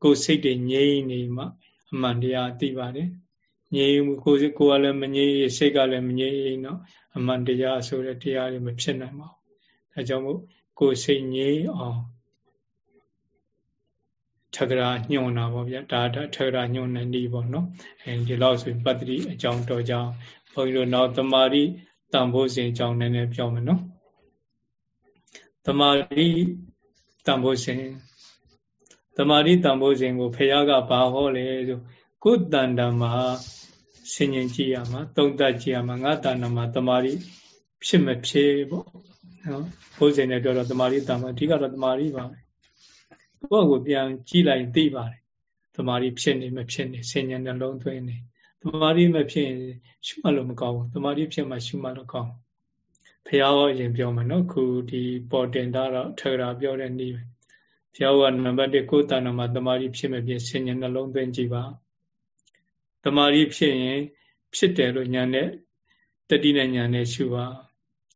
ကိုယ်စိတ်တွေငြိမ်းနေမှအမှန်တရားသိပါတယ်ငြိမ်းကိုယ်ကိုယ်ကလည်းမငြိမ်းစိတ်ကလည်းမငြိမ်းတော့အမှန်တရားဆိုတဲ့တရားတွေမဖြစ်နိုင်ပါဘူးဒါကြောင့်မို့ကိုယ်စိတ်ငြိမ်းအောင် ထကရာညွန်တာပေါ့ဗျာဒါထကရာညွန်တဲ့နည်းပေါ့နော်အဲဒီလောက်ဆိုပတ္တိအကြောင်းတော်ကြောင်းဘုန်းကြီးတို့နောက်တမာရီတန်ဖိုးစဉ်အကြောင်းနည်းနည်းပြောမယ်နော်တမာရီတန်ဖိုးစဉ်တမာရီတန်ဖိုးစဉ်ကိုဖះကဘာဟောလဲဆိုကိုယ်တန်တမှာဆင်ញင်ကြည့်ရမှာသုံးသပ်ကြည့်ရမှာငါတန်တမှာတမာရီဖြစ်မဖြစ်ပေါ့နော်ဘုဇင်နဲ့ပြောတော့တမာရီတန်မှာအဓိကတော့တမာရီပါပဲ ကိုယ့်ကိုပြန်ကြည့်လိုက်သိပါတယ်တမာရီဖြစ်နေမဖြစ်နေဆင်ញံနှလုံးသွင်းနေတမာရီမဖြစ်ရင်ရှုမှတ်လို့မကောင်းဘူးတမာရီဖြစ်မှရှုမှတ်လို့ကောင်းဖះဟောရင်ပြောမယ်နော်ခုဒီပေါ်တင်တာတော့ထေရာပြောတဲ့နည်းပဲဖះဟောကနံပါတ်1ကိုယ်တဏ္ဍမှာတမာရီဖြစ်မဖြစ်ဆင်ញံနှလုံးသွင်းကြည့်ပါတမာရီဖြစ်ရင်ဖြစ်တယ်လို့ညာနဲ့တတိနဲ့ညာနဲ့ရှုပါ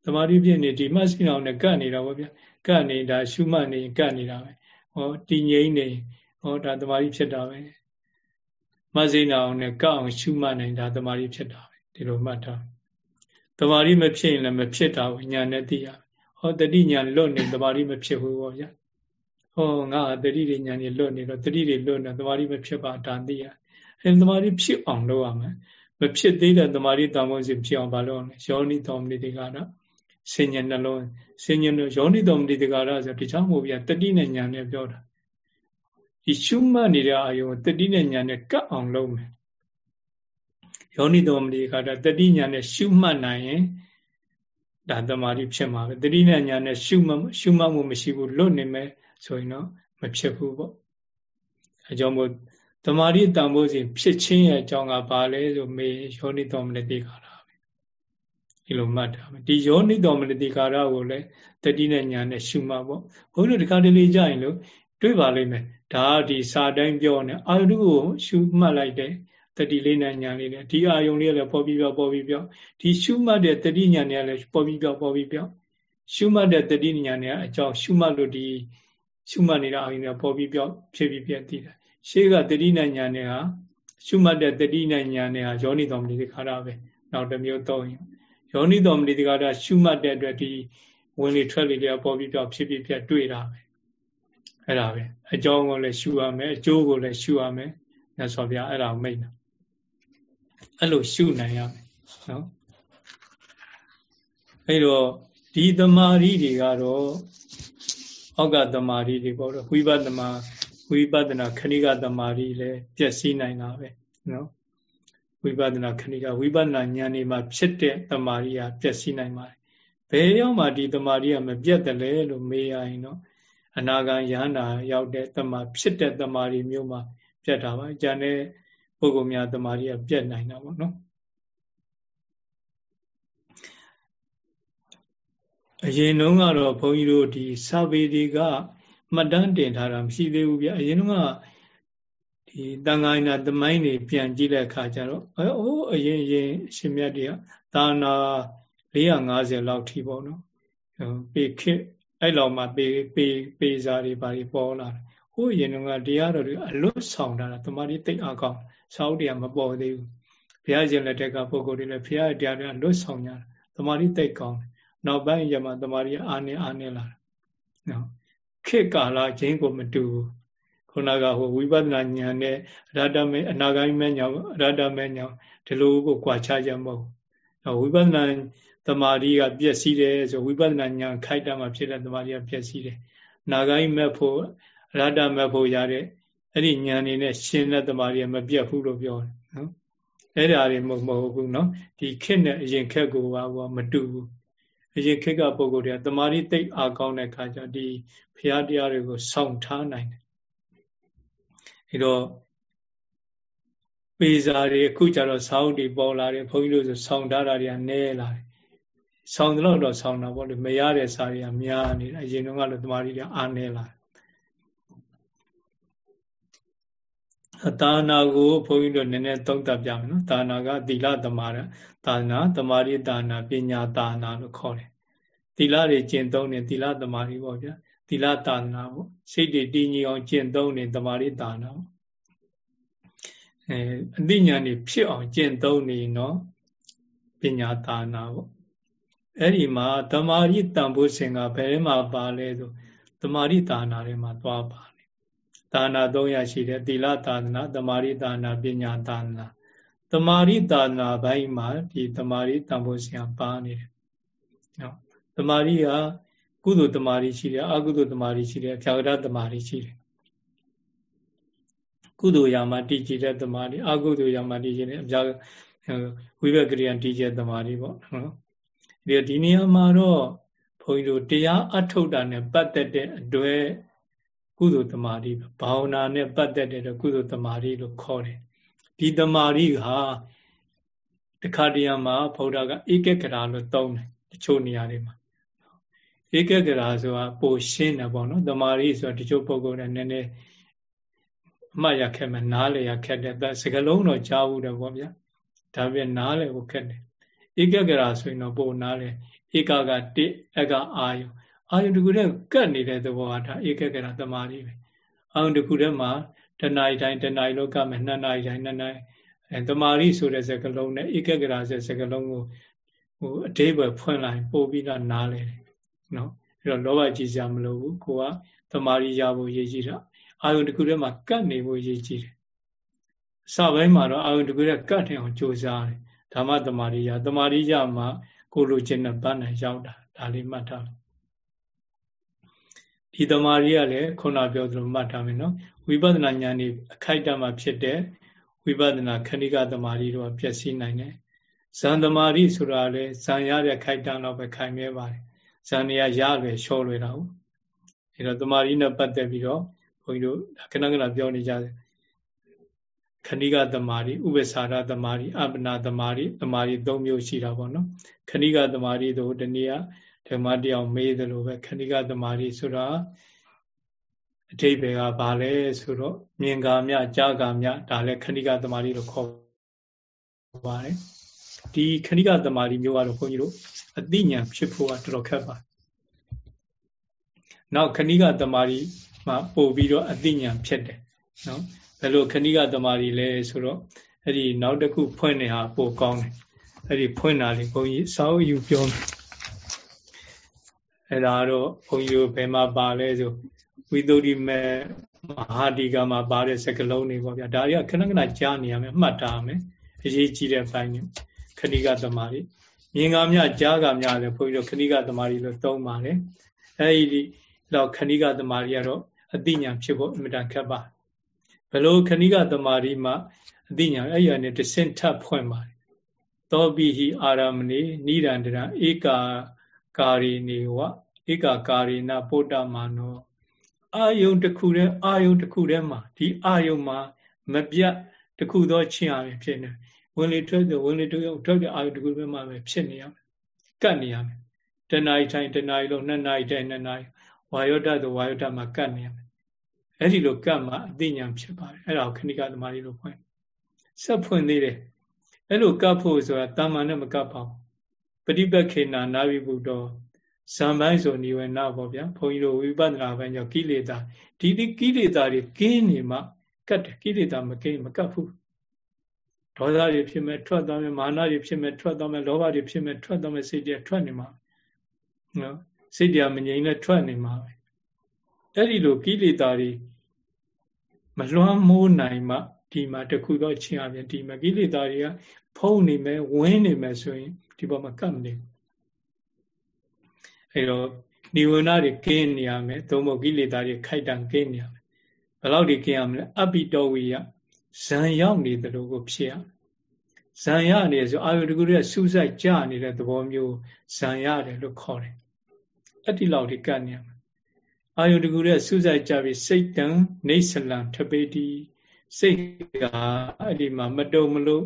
တမာရီဖြစ်နေဒီမှတ်စိအောင်နဲ့ကတ်နေတာပေါ့ဗျကတ်နေတာရှုမှတ်နေကတ်နေတာပဲ ဟောတည်ငြိမ်နေဟောဒါတမာရီဖြစ်တာပဲမစိနာအောင်နဲ့ကောက်အောင်ရှုမှတ်နိုင်တာတမာရီဖြစ်တာပဲဒီလိုမှတ်ထားတမာရီမဖြစ်ရင်လည်းမဖြစ်တာဘူးညာနဲ့သိရဟောတတိညာလွတ်နေတမာရီမဖြစ်ဘူးပေါ့ဗျာဟောငါတတိတွေညာနေလွတ်နေတော့တတိတွေလွတ်နေတမာရီမဖြစ်ပါဒါသိရအဲတမာရီဖြစ်အောင်လုပ်ရမယ်မဖြစ်သေးတဲ့တမာရီတောင်းဖို့စီဖြစ်အောင်မလုပ်အောင်ယောနိတောင်းမိတေကတော့ ဆင်ញံနှလုံးဆင်ញံယောနိတော်မတိတကာရဆိုတခြားမဟုတ်ဗျာတတိနဲ့ညာနဲ့ပြောတာဒီရှုမှတ်နေတဲ့အာယုံတတိနဲ့ညာနဲ့ကတ်အောင်လုပ်မယ်ယောနိတော်မတိကာရတတိညာနဲ့ရှုမှတ်နိုင်ရင်ဒါတမာတိဖြစ်မှာပဲတတိနဲ့ညာနဲ့ရှုမှရှုမှတ်မှုမရှိဘူးလွတ်နေမယ်ဆိုရင်တော့မဖြစ်ဘူးပေါ့အကြောင်းမို့တမာရီတန်ဖိုးစဉ်ဖြစ်ချင်းရဲ့အကြောင်းကဘာလဲဆိုမေယောနိတော်မနတိကာရပဲ ဒီလိုမှတ်တာဒီယောနိတော်မနတိကာရကိုလည်းတတိနဲ့ညာနဲ့ရှုမှပေါ့ဘုန်းကြီးတို့ဒီခါတလေကြရင်လို့တွေ့ပါလိမ့်မယ်ဒါဒီစာတိုင်းပြောနေအာရုကိုရှုမှတ်လိုက်တယ်တတိလေးနဲ့ညာလေးနဲ့ဒီအာယုံလေးလည်းပေါ်ပြီးပြောပေါ်ပြီးပြောဒီရှုမှတ်တဲ့တတိညာနဲ့လည်းပေါ်ပြီးပြောပေါ်ပြီးပြောရှုမှတ်တဲ့တတိညာနဲ့အကြောင်းရှုမှတ်လို့ဒီရှုမှတ်နေတာအာယုံနဲ့ပေါ်ပြီးပြောဖြစ်ပြီးပြတည်တယ်ရှေးကတတိနဲ့ညာနဲ့ဟာရှုမှတ်တဲ့တတိနဲ့ညာနဲ့ဟာယောနိတော်မဏိတိခါရပဲနောက်တစ်မျိုးသုံးရင် ယောနိတော်မဏိတိခါရရှုမှတ်တဲ့အတွက်ဒီဝင်လေထွက်လေတွေပေါ်ပြီးပြောဖြစ်ပြီးပြတွေ့တာပဲအဲ့ဒါပဲအကြောင်းကိုလည်းရှုရမယ်အကျိုးကိုလည်းရှုရမယ်မြတ်စွာဘုရားအဲ့ဒါမိတ်တာအဲ့လိုရှုနိုင်ရမယ်နော်အဲ့တော့ဒီတမာရီတွေကတော့အောက်ကတမာရီတွေပေါ့တော့ဝိပဿနာဝိပဿနာခဏိကတမာရီလည်းပျက်စီးနိုင်တာပဲနော် ဝိပဿနာခဏိကဝိပဿနာဉာဏ်နေမှာဖြစ်တဲ့တမာရီကပျက်စီးနိုင်ပါတယ်ဘယ်ရောက်မှဒီတမာရီကမပြတ်တယ်လဲလို့မေးရရင်တော့အနာဂံယန္တာရောက်တဲ့တမာဖြစ်တဲ့တမာရီမျိုးမှာပြတ်တာပါ။ကျန်တဲ့ပုဂ္ဂိုလ်များတမာရီကပြတ်နိုင်တာပေါ့နော်။အရင်တုန်းကတော့ဘုန်းကြီးတို့ဒီစာပေတွေကမှတ်တမ်းတင်ထားတာမရှိသေးဘူးဗျ။အရင်တုန်းက ဒီတန်ခိုင်းနာသမိုင်းတွေပြန်ကြည့်တဲ့အခါကျတော့အိုးအရင်ရင်ရှင်မြတ်တွေကသာနာ450လောက်ထိပေါ့နော်။ပေခစ်အဲ့လောက်မှပေပေပေစာတွေပါပြီးပေါ်လာတယ်ဟိုရင်ကတရားတော်တွေအလွတ်ဆောင်တာတမာတိတိတ်အကောင်စာအုပ်တွေကမပေါ်သေးဘူးဘုရားရှင်လက်ထက်ကပုဂ္ဂိုလ်တွေလည်းဘုရားတရားတွေအလွတ်ဆောင်ကြတာတမာတိတိတ်ကောင်းတယ်နောက်ပိုင်းကျမှတမာတိအာနေအာနေလာတယ်နော်ခေတ်ကာလချင်းကိုမတူဘူး ခုနကဟိုဝိပဿနာဉာဏ်နဲ့အရဟတမေအနာဂိမေညာအရဟတမေညာဒီလိုကိုကြွာချကြမဟုတ်ဘူးဝိပဿနာတမာရီကပျက်စီးတယ်ဆိုဝိပဿနာဉာဏ်ခိုက်တာမှဖြစ်တဲ့တမာရီကပျက်စီးတယ်နာဂိုင်းမဲ့ဖို့အရဟတမဲ့ဖို့ရတဲ့အဲ့ဒီဉာဏ်နေနဲ့ရှင်တဲ့တမာရီကမပြတ်ဘူးလို့ပြောတယ်နော်အဲ့ဒါတွေမဟုတ်ဘူးနော်ဒီခက်နဲ့အရင်ခက်ကိုကမတူဘူးအရင်ခက်ကပုံကိုယ်တွေကတမာရီတိတ်အားကောင်းတဲ့ခါကျဒီဘုရားတရားတွေကိုစောင့်ထားနိုင်တယ် အဲတော့ပေစာတွေအခုကျတော့စောင်းတွေပေါ်လာတယ်ဘုန်းကြီးတို့ဆိုစောင့်ထားတာတွေကနည်းလာတယ်ဆောင်းတော့တော့ဆောင်းတာပေါ့လေမရတဲ့စာတွေကများနေတာအရင်တုန်းကလည်းတမာရီတွေအားနေလာသာနာကိုဘုန်းကြီးတို့နည်းနည်းသုံးသပ်ပြမယ်နော်သာနာကသီလသမာရသာနာတမာရီသာနာပညာသာနာလို့ခေါ်တယ်သီလတွေကျင့်သုံးနေသီလသမာရီပေါ့ဗျာသီ လသာနာပေါ့စိတ်တွေတည်ငြိမ်အောင်ကျင့်သုံးနေတမာရီသာနာပေါ့အဲအသိဉာဏ်တွေဖြစ်အောင်ကျင့်သုံးနေနော်ပညာသာနာပေါ့အဲ့ဒီမှာတမာရိတန်ဖို့စဉ်ကဘယ်မှာပါလဲဆိုတမာရိသာနာထဲမှာသွားပါတယ်သာနာ300ရှိတယ်သီလသာနာတမာရိသာနာပညာသာနာတမာရိသာနာဘိုင်းမှာဒီတမာရိတန်ဖို့စဉ်ကပါနေတယ်နော်တမာရိက ကုသိုလ်တမာရိရှိတယ်အကုသိုလ်တမာရိရှိတယ်ဖြာကရတမာရိရှိတယ်ကုသိုလ်ရာမှာတည်ကြည်တဲ့တမာရိအကုသိုလ်ရာမှာတည်ကြည်တဲ့အဖြာဝိဘကရိယတည်ကြည်တမာရိပေါ့နော်ဒီဒီနေရာမှာတော့ဘုန်းကြီးတို့တရားအထုတ်တာနဲ့ပတ်သက်တဲ့အတွက်ကုသိုလ်တမာတိဘာဝနာနဲ့ပတ်သက်တဲ့ကုသိုလ်တမာတိလို့ခေါ်တယ်ဒီတမာတိဟာတခါတရံမှာဘုရားကဧကဂရာလို့သုံးတယ်တချို့နေရာတွေမှာ ဧကဂရာဆိုတာပိုရှင်းတယ်ပေါ့နော်တမာတိဆိုတာတချို့ပုဂ္ဂိုလ်တွေနည်းနည်းအမှတ်ရခက်မယ်နားလေရခက်တယ်ဒါစကလုံးတော့ကြားဘူးတယ်ပေါ့ဗျာဒါပြန်နားလေကိုခက်တယ်ဧကဂရာဆိုရင်တော့ပုံနာလေဧကကတိအကအာယုအာယုတခုတည်းကတ်နေတဲ့သဘောကဒါဧကဂရာသမာဓိပဲအာယုတခုတည်းမှာတဏှာတိုင်းတဏှာလောကမှာနှစ်နာရီတိုင်းနှစ်နာရီအဲသမာဓိဆိုတဲ့စကားလုံးနဲ့ဧကဂရာဆိုတဲ့စကားလုံးကိုဟိုအတိပ္ပယ်ဖွင့်လိုက်ပို့ပြီးတော့နားလေတယ် နော်အဲ့တော့လောဘကြီးစရာမလိုဘူးကိုကသမာဓိရဖို့ရည်ကြည်တာအာယုတခုတည်းမှာကတ်နေဖို့ရည်ကြည်တယ်စပိုင်းမှာတော့အာယုတခုတည်းကတ်နေအောင်ကြိုးစားတယ်ဓမ္မတမာရိယတမာရိယမှာကိုလိုချင်တဲ့ဘတ်နဲ့ရောက်တာဒါလေးမှတ်ထားဒီတမာရိယလည်းခုနပြောသလိုမှတ်ထားမယ်နော်ဝိပဿနာဉာဏ်นี่အခိုက်အတန့်မှာဖြစ်တဲ့ဝိပဿနာခဏိကတမာရိတော့ပျက်စီးနိုင်တယ်ဇန်တမာရိဆိုတာလေဇန်ရတဲ့ခိုက်တန့်တော့ပဲခိုင်မြဲပါတယ် ဇန်နေရရလွယ်လျှောလွယ်တာဟုတ်အဲတော့တမာရီနဲ့ပတ်သက်ပြီးတော့ဘုန်းကြီးတို့ခဏခဏပြောနေကြတယ်ခဏိကတမာရီဥပ္ပစာရတမာရီအပ္ပနာတမာရီတမာရီ၃မျိုးရှိတာပေါ့နော်ခဏိကတမာရီတို့တနည်းအားဓမ္မတရားမေးသလိုပဲခဏိကတမာရီဆိုတာအထိပ္ပယ်ကဘာလဲဆိုတော့မြင်ကာမြကြားကာမြဒါလည်းခဏိကတမာရီလို့ခေါ်ပါတယ် ဒီခဏိကသမာဓိမျိုးကတော့ခွန်ကြီးတို့အသိဉာဏ်ဖြစ်ဖို့ကတော်တော်ခက်ပါနောက်ခဏိကသမာဓိမှာပို့ပြီးတော့အသိဉာဏ်ဖြစ်တယ်နော်ဘယ်လိုခဏိကသမာဓိလဲဆိုတော့အဲ့ဒီနောက်တစ်ခုဖွင့်နေတာပိုကောင်းတယ်အဲ့ဒီဖွင့်တာလေးဘုန်းကြီးစောင်းယူပြောတယ်အဲ့ဒါတော့ဘုန်းကြီးတို့ဘယ်မှာပါလဲဆိုဝိသုဒ္ဓိမေမဟာဒီကမှာပါတဲ့စကလုံးတွေပေါ့ဗျာဒါတွေကခဏခဏကြားနေရမယ်မှတ်ထားမယ်အရေးကြီးတဲ့ဘိုင်းတွေ ခဏိကသမารိမြင်ကမြကြားကမြလည်းဘုန်းကြီးတို့ခဏိကသမารိလို့သုံးပါတယ်အဲဒီတော့ခဏိကသမารိကတော့အသိဉာဏ်ဖြစ်ဖို့အမြဲတမ်းခက်ပါဘလို့ခဏိကသမารိမှာအသိဉာဏ်အဲ့ရနဲ့တဆင့်ထပ်ဖွင့်ပါတယ်သောပိဟိအာရမဏိနိရန္တရဧကာကာရီနေဝဧကာကာရီနာပုတ္တမာနောအာယုံတစ်ခုတည်းအာယုံတစ်ခုတည်းမှာဒီအာယုံမှာမပြတ်တစ်ခုသောချင်းအားဖြစ်နေ ဝင်လေထွက်တယ်ဝင်လေထွက်ရောက်ထွက်တဲ့အာယုတခုပဲမှပဲဖြစ်နေရမယ်ကတ်နေရမယ်တဏှာတိုင်းတဏှာလုံးနှစ်နာရီတိုင်းနှစ်နာရီဝါယောတဆိုဝါယောတမှာကတ်နေရမယ်အဲ့ဒီလိုကတ်မှအသိဉာဏ်ဖြစ်ပါတယ်အဲ့ဒါကိုခဏိကသမားလေးလို့ဖွင့်ဆက်ဖွင့်သေးတယ်အဲ့လိုကတ်ဖို့ဆိုတာတာမန်နဲ့မကတ်ပါဘူးပฏิပက္ခေနာနာဝိဘုတော်ဇံပိုင်းဆိုနိဝေနပေါ့ဗျာဘုန်းကြီးတို့ဝိပဿနာပိုင်းကြောင့်ကိလေသာဒီဒီကိလေသာတွေကင်းနေမှကတ်တယ်ကိလေသာမကင်းမကတ်ဘူး ဒေါသတွေဖြစ်မဲ့ထွက်သွားမယ်မာနတွေဖြစ်မဲ့ထွက်သွားမယ်လောဘတွေဖြစ်မဲ့ထွက်သွားမယ်စိတ်တွေထွက်နေမှာနော်စိတ်တရားမငြိမ်နဲ့ထွက်နေမှာပဲအဲ့ဒီလိုကိလေသာတွေမလွှမ်းမိုးနိုင်မှဒီမှာတခုတော့ချင်းအပြင်ဒီမှာကိလေသာတွေကဖုံးနေမယ်ဝင်းနေမယ်ဆိုရင်ဒီပေါ်မှာကပ်မနေအဲ့တော့နိဝရဏတွေကင်းနေရမယ်သို့မဟုတ်ကိလေသာတွေခိုက်တံကင်းနေရမယ်ဘယ်လောက်ဒီကင်းရမလဲအပိတောဝိယ ဇံရောက်နေတယ်လို့ကိုဖြစ်ရဇံရနေဆိုအာယုတကူရဲ့စူးစိုက်ကြနေတဲ့သဘောမျိုးဇံရတယ်လို့ခေါ်တယ်အဲ့ဒီလောက်ဒီကတ်နေရမယ်အာယုတကူရဲ့စူးစိုက်ကြပြီးစိတ်တံနေဆလံထပေတိစိတ်ကအဲ့ဒီမှာမတုံမလို့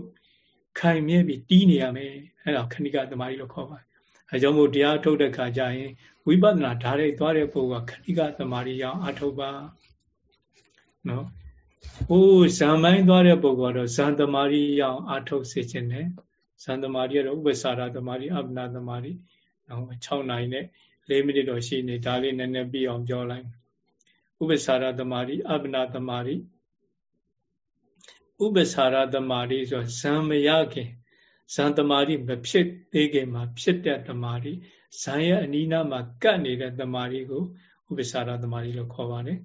ခိုင်မြဲပြီးတီးနေရမယ်အဲ့ဒါခဏိကသမารီလို့ခေါ်ပါတယ်အဲကြောင့်မို့တရားထုတ်တဲ့ခါကျရင်ဝိပဿနာဓာတ်ရိုက်သွားတဲ့ပုဂ္ဂိုလ်ကခဏိကသမารီရအောင်အထုတ်ပါနော် ဟိုးဇံမိုင်းသွားတဲ့ပုဂ္ဂိုလ်ကတော့ဇံသမารီရအောင်အထုတ်စေခြင်းနဲ့ဇံသမารီကတော့ဥပ္ပစာရသမารီအပ္ပနာသမารီနော်6နိုင်နဲ့4မိနစ်တော့ရှိနေဒါလေးနည်းနည်းပြီးအောင်ပြောလိုက်ဥပ္ပစာရသမารီအပ္ပနာသမารီဥပ္ပစာရသမารီဆိုဇံမရခင်ဇန်တမာတိမဖြစ်သေးခင်မှာဖြစ်တဲ့တမာတိဇန်ရဲ့အနိနာမှာကတ်နေတဲ့တမာတိကိုဥပ္ပစာရတမာတိလို့ခေါ်ပါတယ်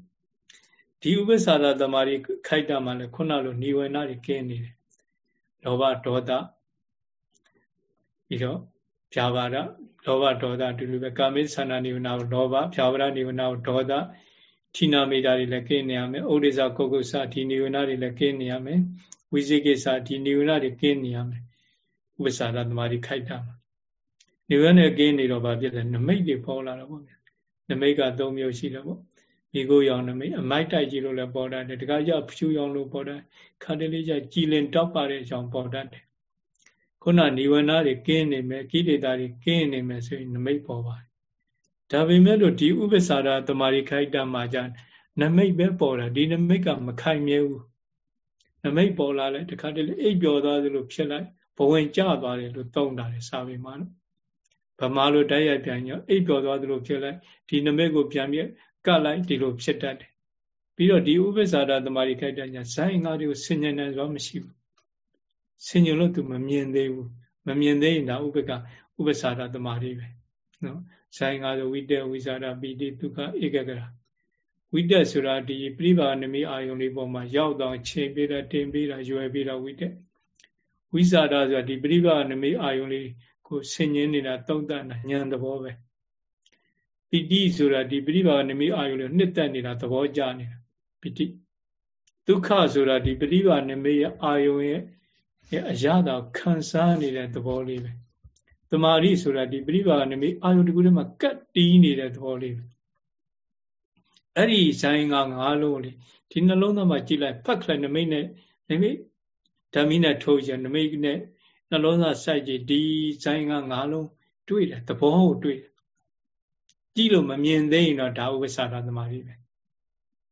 ဒီဥပ္ပစာရသမารိခိုက်တာမှလည်းခုနလိုနိဝေနတွေကင်းနေတယ်လောဘဒေါသပြီးတော့ဖြာပါဒလောဘဒေါသအတူတူပဲကာမိသန္တာနိဝေနကိုလောဘဖြာပါဒနိဝေနကိုဒေါသဌိနာမိတာတွေလည်းကင်းနေရမယ်ဥဒိစ္စကုက္ကုစဒီနိဝေနတွေလည်းကင်းနေရမယ်ဝိဇိကိစ္စဒီနိဝေနတွေကင်းနေရမယ်ဥပ္ပစာရသမารိခိုက်တာမှနိဝေနကင်းနေတော့ဗာပြည့်တယ်နမိတ်တွေပေါ်လာတော့ဗောနမိတ်က၃မျိုးရှိတယ်ဗော မိကိုရောင်နမိတ်အမိုက်တိုက်ကြည့်လို့လည်းပေါ်တတ်တယ်တခါကျဖြူရောင်လို့ပေါ်တတ်ခါတလေးကျကြည်လင်တောက်ပါတဲ့အကြောင်းပေါ်တတ်တယ်ခုနနိဝရဏတွေကင်းနေမယ်ကိလေသာတွေကင်းနေမယ်ဆိုရင်နမိတ်ပေါ်ပါတယ်ဒါပေမဲ့လို့ဒီဥပ္ပစာရသမာဓိခိုက်တာမှာじゃနမိတ်ပဲပေါ်တာဒီနမိတ်ကမခိုင်မြဲဘူးနမိတ်ပေါ်လာလဲတခါတလေအိပ်ပျော်သွားသလိုဖြစ်လိုက်ဘဝင်ကျသွားတယ်လို့သုံးတာလေစာပေမှာနော်ဗမာလိုတိုက်ရိုက်ပြန်ညအိပ်ပျော်သွားသလိုဖြစ်လိုက်ဒီနမိတ်ကိုပြန်ပြ ကတ်လိုက်ဒီလိုဖြစ်တတ်တယ်ပြီးတော့ဒီဥပ္ပဇာဒသမารိခိုက်တဲ့ညဇိုင်းငါတွေကိုဆင်ញံနေတော့မရှိဘူးဆင်ញံလို့သူမမြင်သေးဘူးမမြင်သေးရင်ဒါဥပ္ပကဥပ္ပဇာဒသမารိပဲနော်ဇိုင်းငါဆိုဝိတ္တဝိဇာဒပိတိဒုက္ခဧကဂရဝိတ္တဆိုတာဒီပြိပါနမိအာယုန်လေးပေါ်မှာရောက်တော့ချိန်ပေးတာတင်ပေးတာရွယ်ပေးတာဝိတ္တဝိဇာဒဆိုတာဒီပရိပါနမိအာယုံလေးကိုဆင်ញင်းနေတာတုံ့တန်တာဉာဏ်သဘောပဲ ပိဋိဆိုတာဒီပရိပါနမိအာယုံလေးနှစ်သက်နေတာသဘောကျနေတာပိဋိဒုက္ခဆိုတာဒီပရိပါနမိရဲ့အာယုံရဲ့အရသာခံစားနေတဲ့သဘောလေးပဲတမာရိဆိုတာဒီပရိပါနမိအာယုံတကူထဲမှာကတ်တီးနေတဲ့သဘောလေးပဲအဲ့ဒီဇိုင်းကငါးလုံးလေဒီနှလုံးသားမှာကြည့်လိုက်ဖတ်ခလိုက်နမိတ်နဲ့နမိတ်ဓာမိနဲ့ထိုးကြနမိတ်နဲ့နှလုံးသားစိုက်ကြည့်ဒီဇိုင်းကငါးလုံးတွေ့တယ်သဘောကိုတွေ့တယ် ကြည့်လို့မမြင်သေးရင်တော့ဒါဥပ္ပစာရသမารိပဲ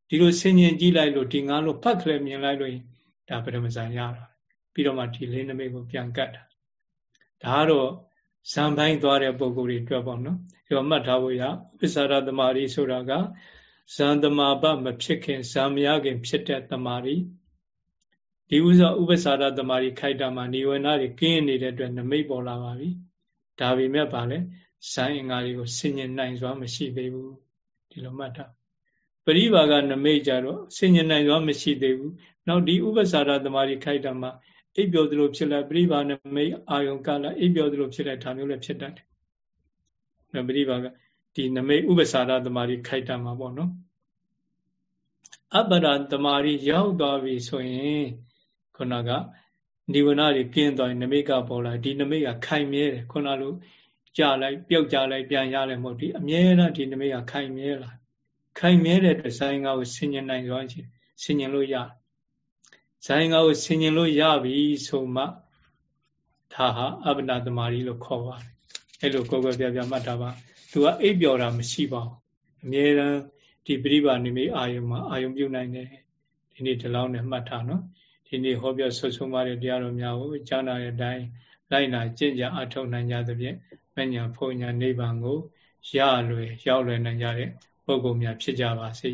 ဒီလိုဆင်ញင်ကြည့်လိုက်လို့ဒီငါးလုံးဖတ်ခလိုက်မြင်လိုက်လို့ဒါပရမဇန်ရတာပြီးတော့မှဒီလေးနမိတ်ကိုပြန်ကတ်တာဒါကတော့ဇံပိုင်းသွားတဲ့ပုံကိုယ်တွေတွေ့ပေါ့နော်ဒီတော့မှတ်ထားဖို့ရပစ္ဆာရသမารိဆိုတာကဇံသမာပမဖြစ်ခင်ဇံမရခင်ဖြစ်တဲ့သမารိဒီဥစ္စာဥပ္ပစာရသမารိခိုက်တာမှာនិဝရဏတွေကင်းနေတဲ့အတွက်နမိတ်ပေါ်လာပါပြီဒါပေမဲ့ပါလေ ဇံအင်္ဂါတွေကိုဆင်ញင်နိုင်စွာမရှိသေးဘူးဒီလိုမှတ်ထားပရိပါကနမိတ်ကြတော့ဆင်ញင်နိုင်စွာမရှိသေးဘူးနောက်ဒီဥပ္ပစာရသမารိခိုက်တာမှာအိပ်ပျော်သလိုဖြစ်လိုက်ပရိပါဏမိတ်အာယုံကလာအိပ်ပျော်သလိုဖြစ်လိုက်ဒါမျိုးလည်းဖြစ်တတ်တယ်။ပရိပါကဒီနမိတ်ဥပ္ပစာရသမารိခိုက်တာမှာပေါ့နော်။အပ္ပရသမารိရောက်သွားပြီဆိုရင်ခုနကနိဝရဏတွေကင်းသွားရင်နမိတ်ကပေါ်လာဒီနမိတ်ကခိုင်မြဲတယ်ခုနလို ကြာလိုက်ပြုတ်ကြလိုက်ပြန်ရလိုက်မဟုတ်ဒီအမြဲတမ်းဒီနမိတ်ကခိုင်မြဲလာခိုင်မြဲတဲ့ဒီဇိုင်းကားကိုဆင်ញင်နိုင်သွားခြင်းဆင်ញင်လို့ရတယ်ဇိုင်းကားကိုဆင်ញင်လို့ရပြီဆိုမှဒါဟာအပ္ပနာသမารီလို့ခေါ်ပါတယ်အဲ့လိုကိုယ်ကိုယ်ပြပြမှတ်တာပါသူကအိပ်ပျော်တာမရှိပါဘူးအမြဲတမ်းဒီပြိပါနိမိတ်အာယုံမှာအာယုံပြုတ်နိုင်တယ်ဒီနေ့ဒီလောက်နဲ့မှတ်ထားနော်ဒီနေ့ဟောပြောဆွဆုံးပါတဲ့တရားတော်များကိုကြားနာတဲ့အတိုင်းလိုက်နာကျင့်ကြအထောက်နိုင်ကြသဖြင့် မညာဖုန်ညာနိဗ္ဗာန်ကိုရလွယ်ရောက်လွယ်နိုင်ကြတဲ့ပုဂ္ဂိုလ်များဖြစ်ကြပါစေ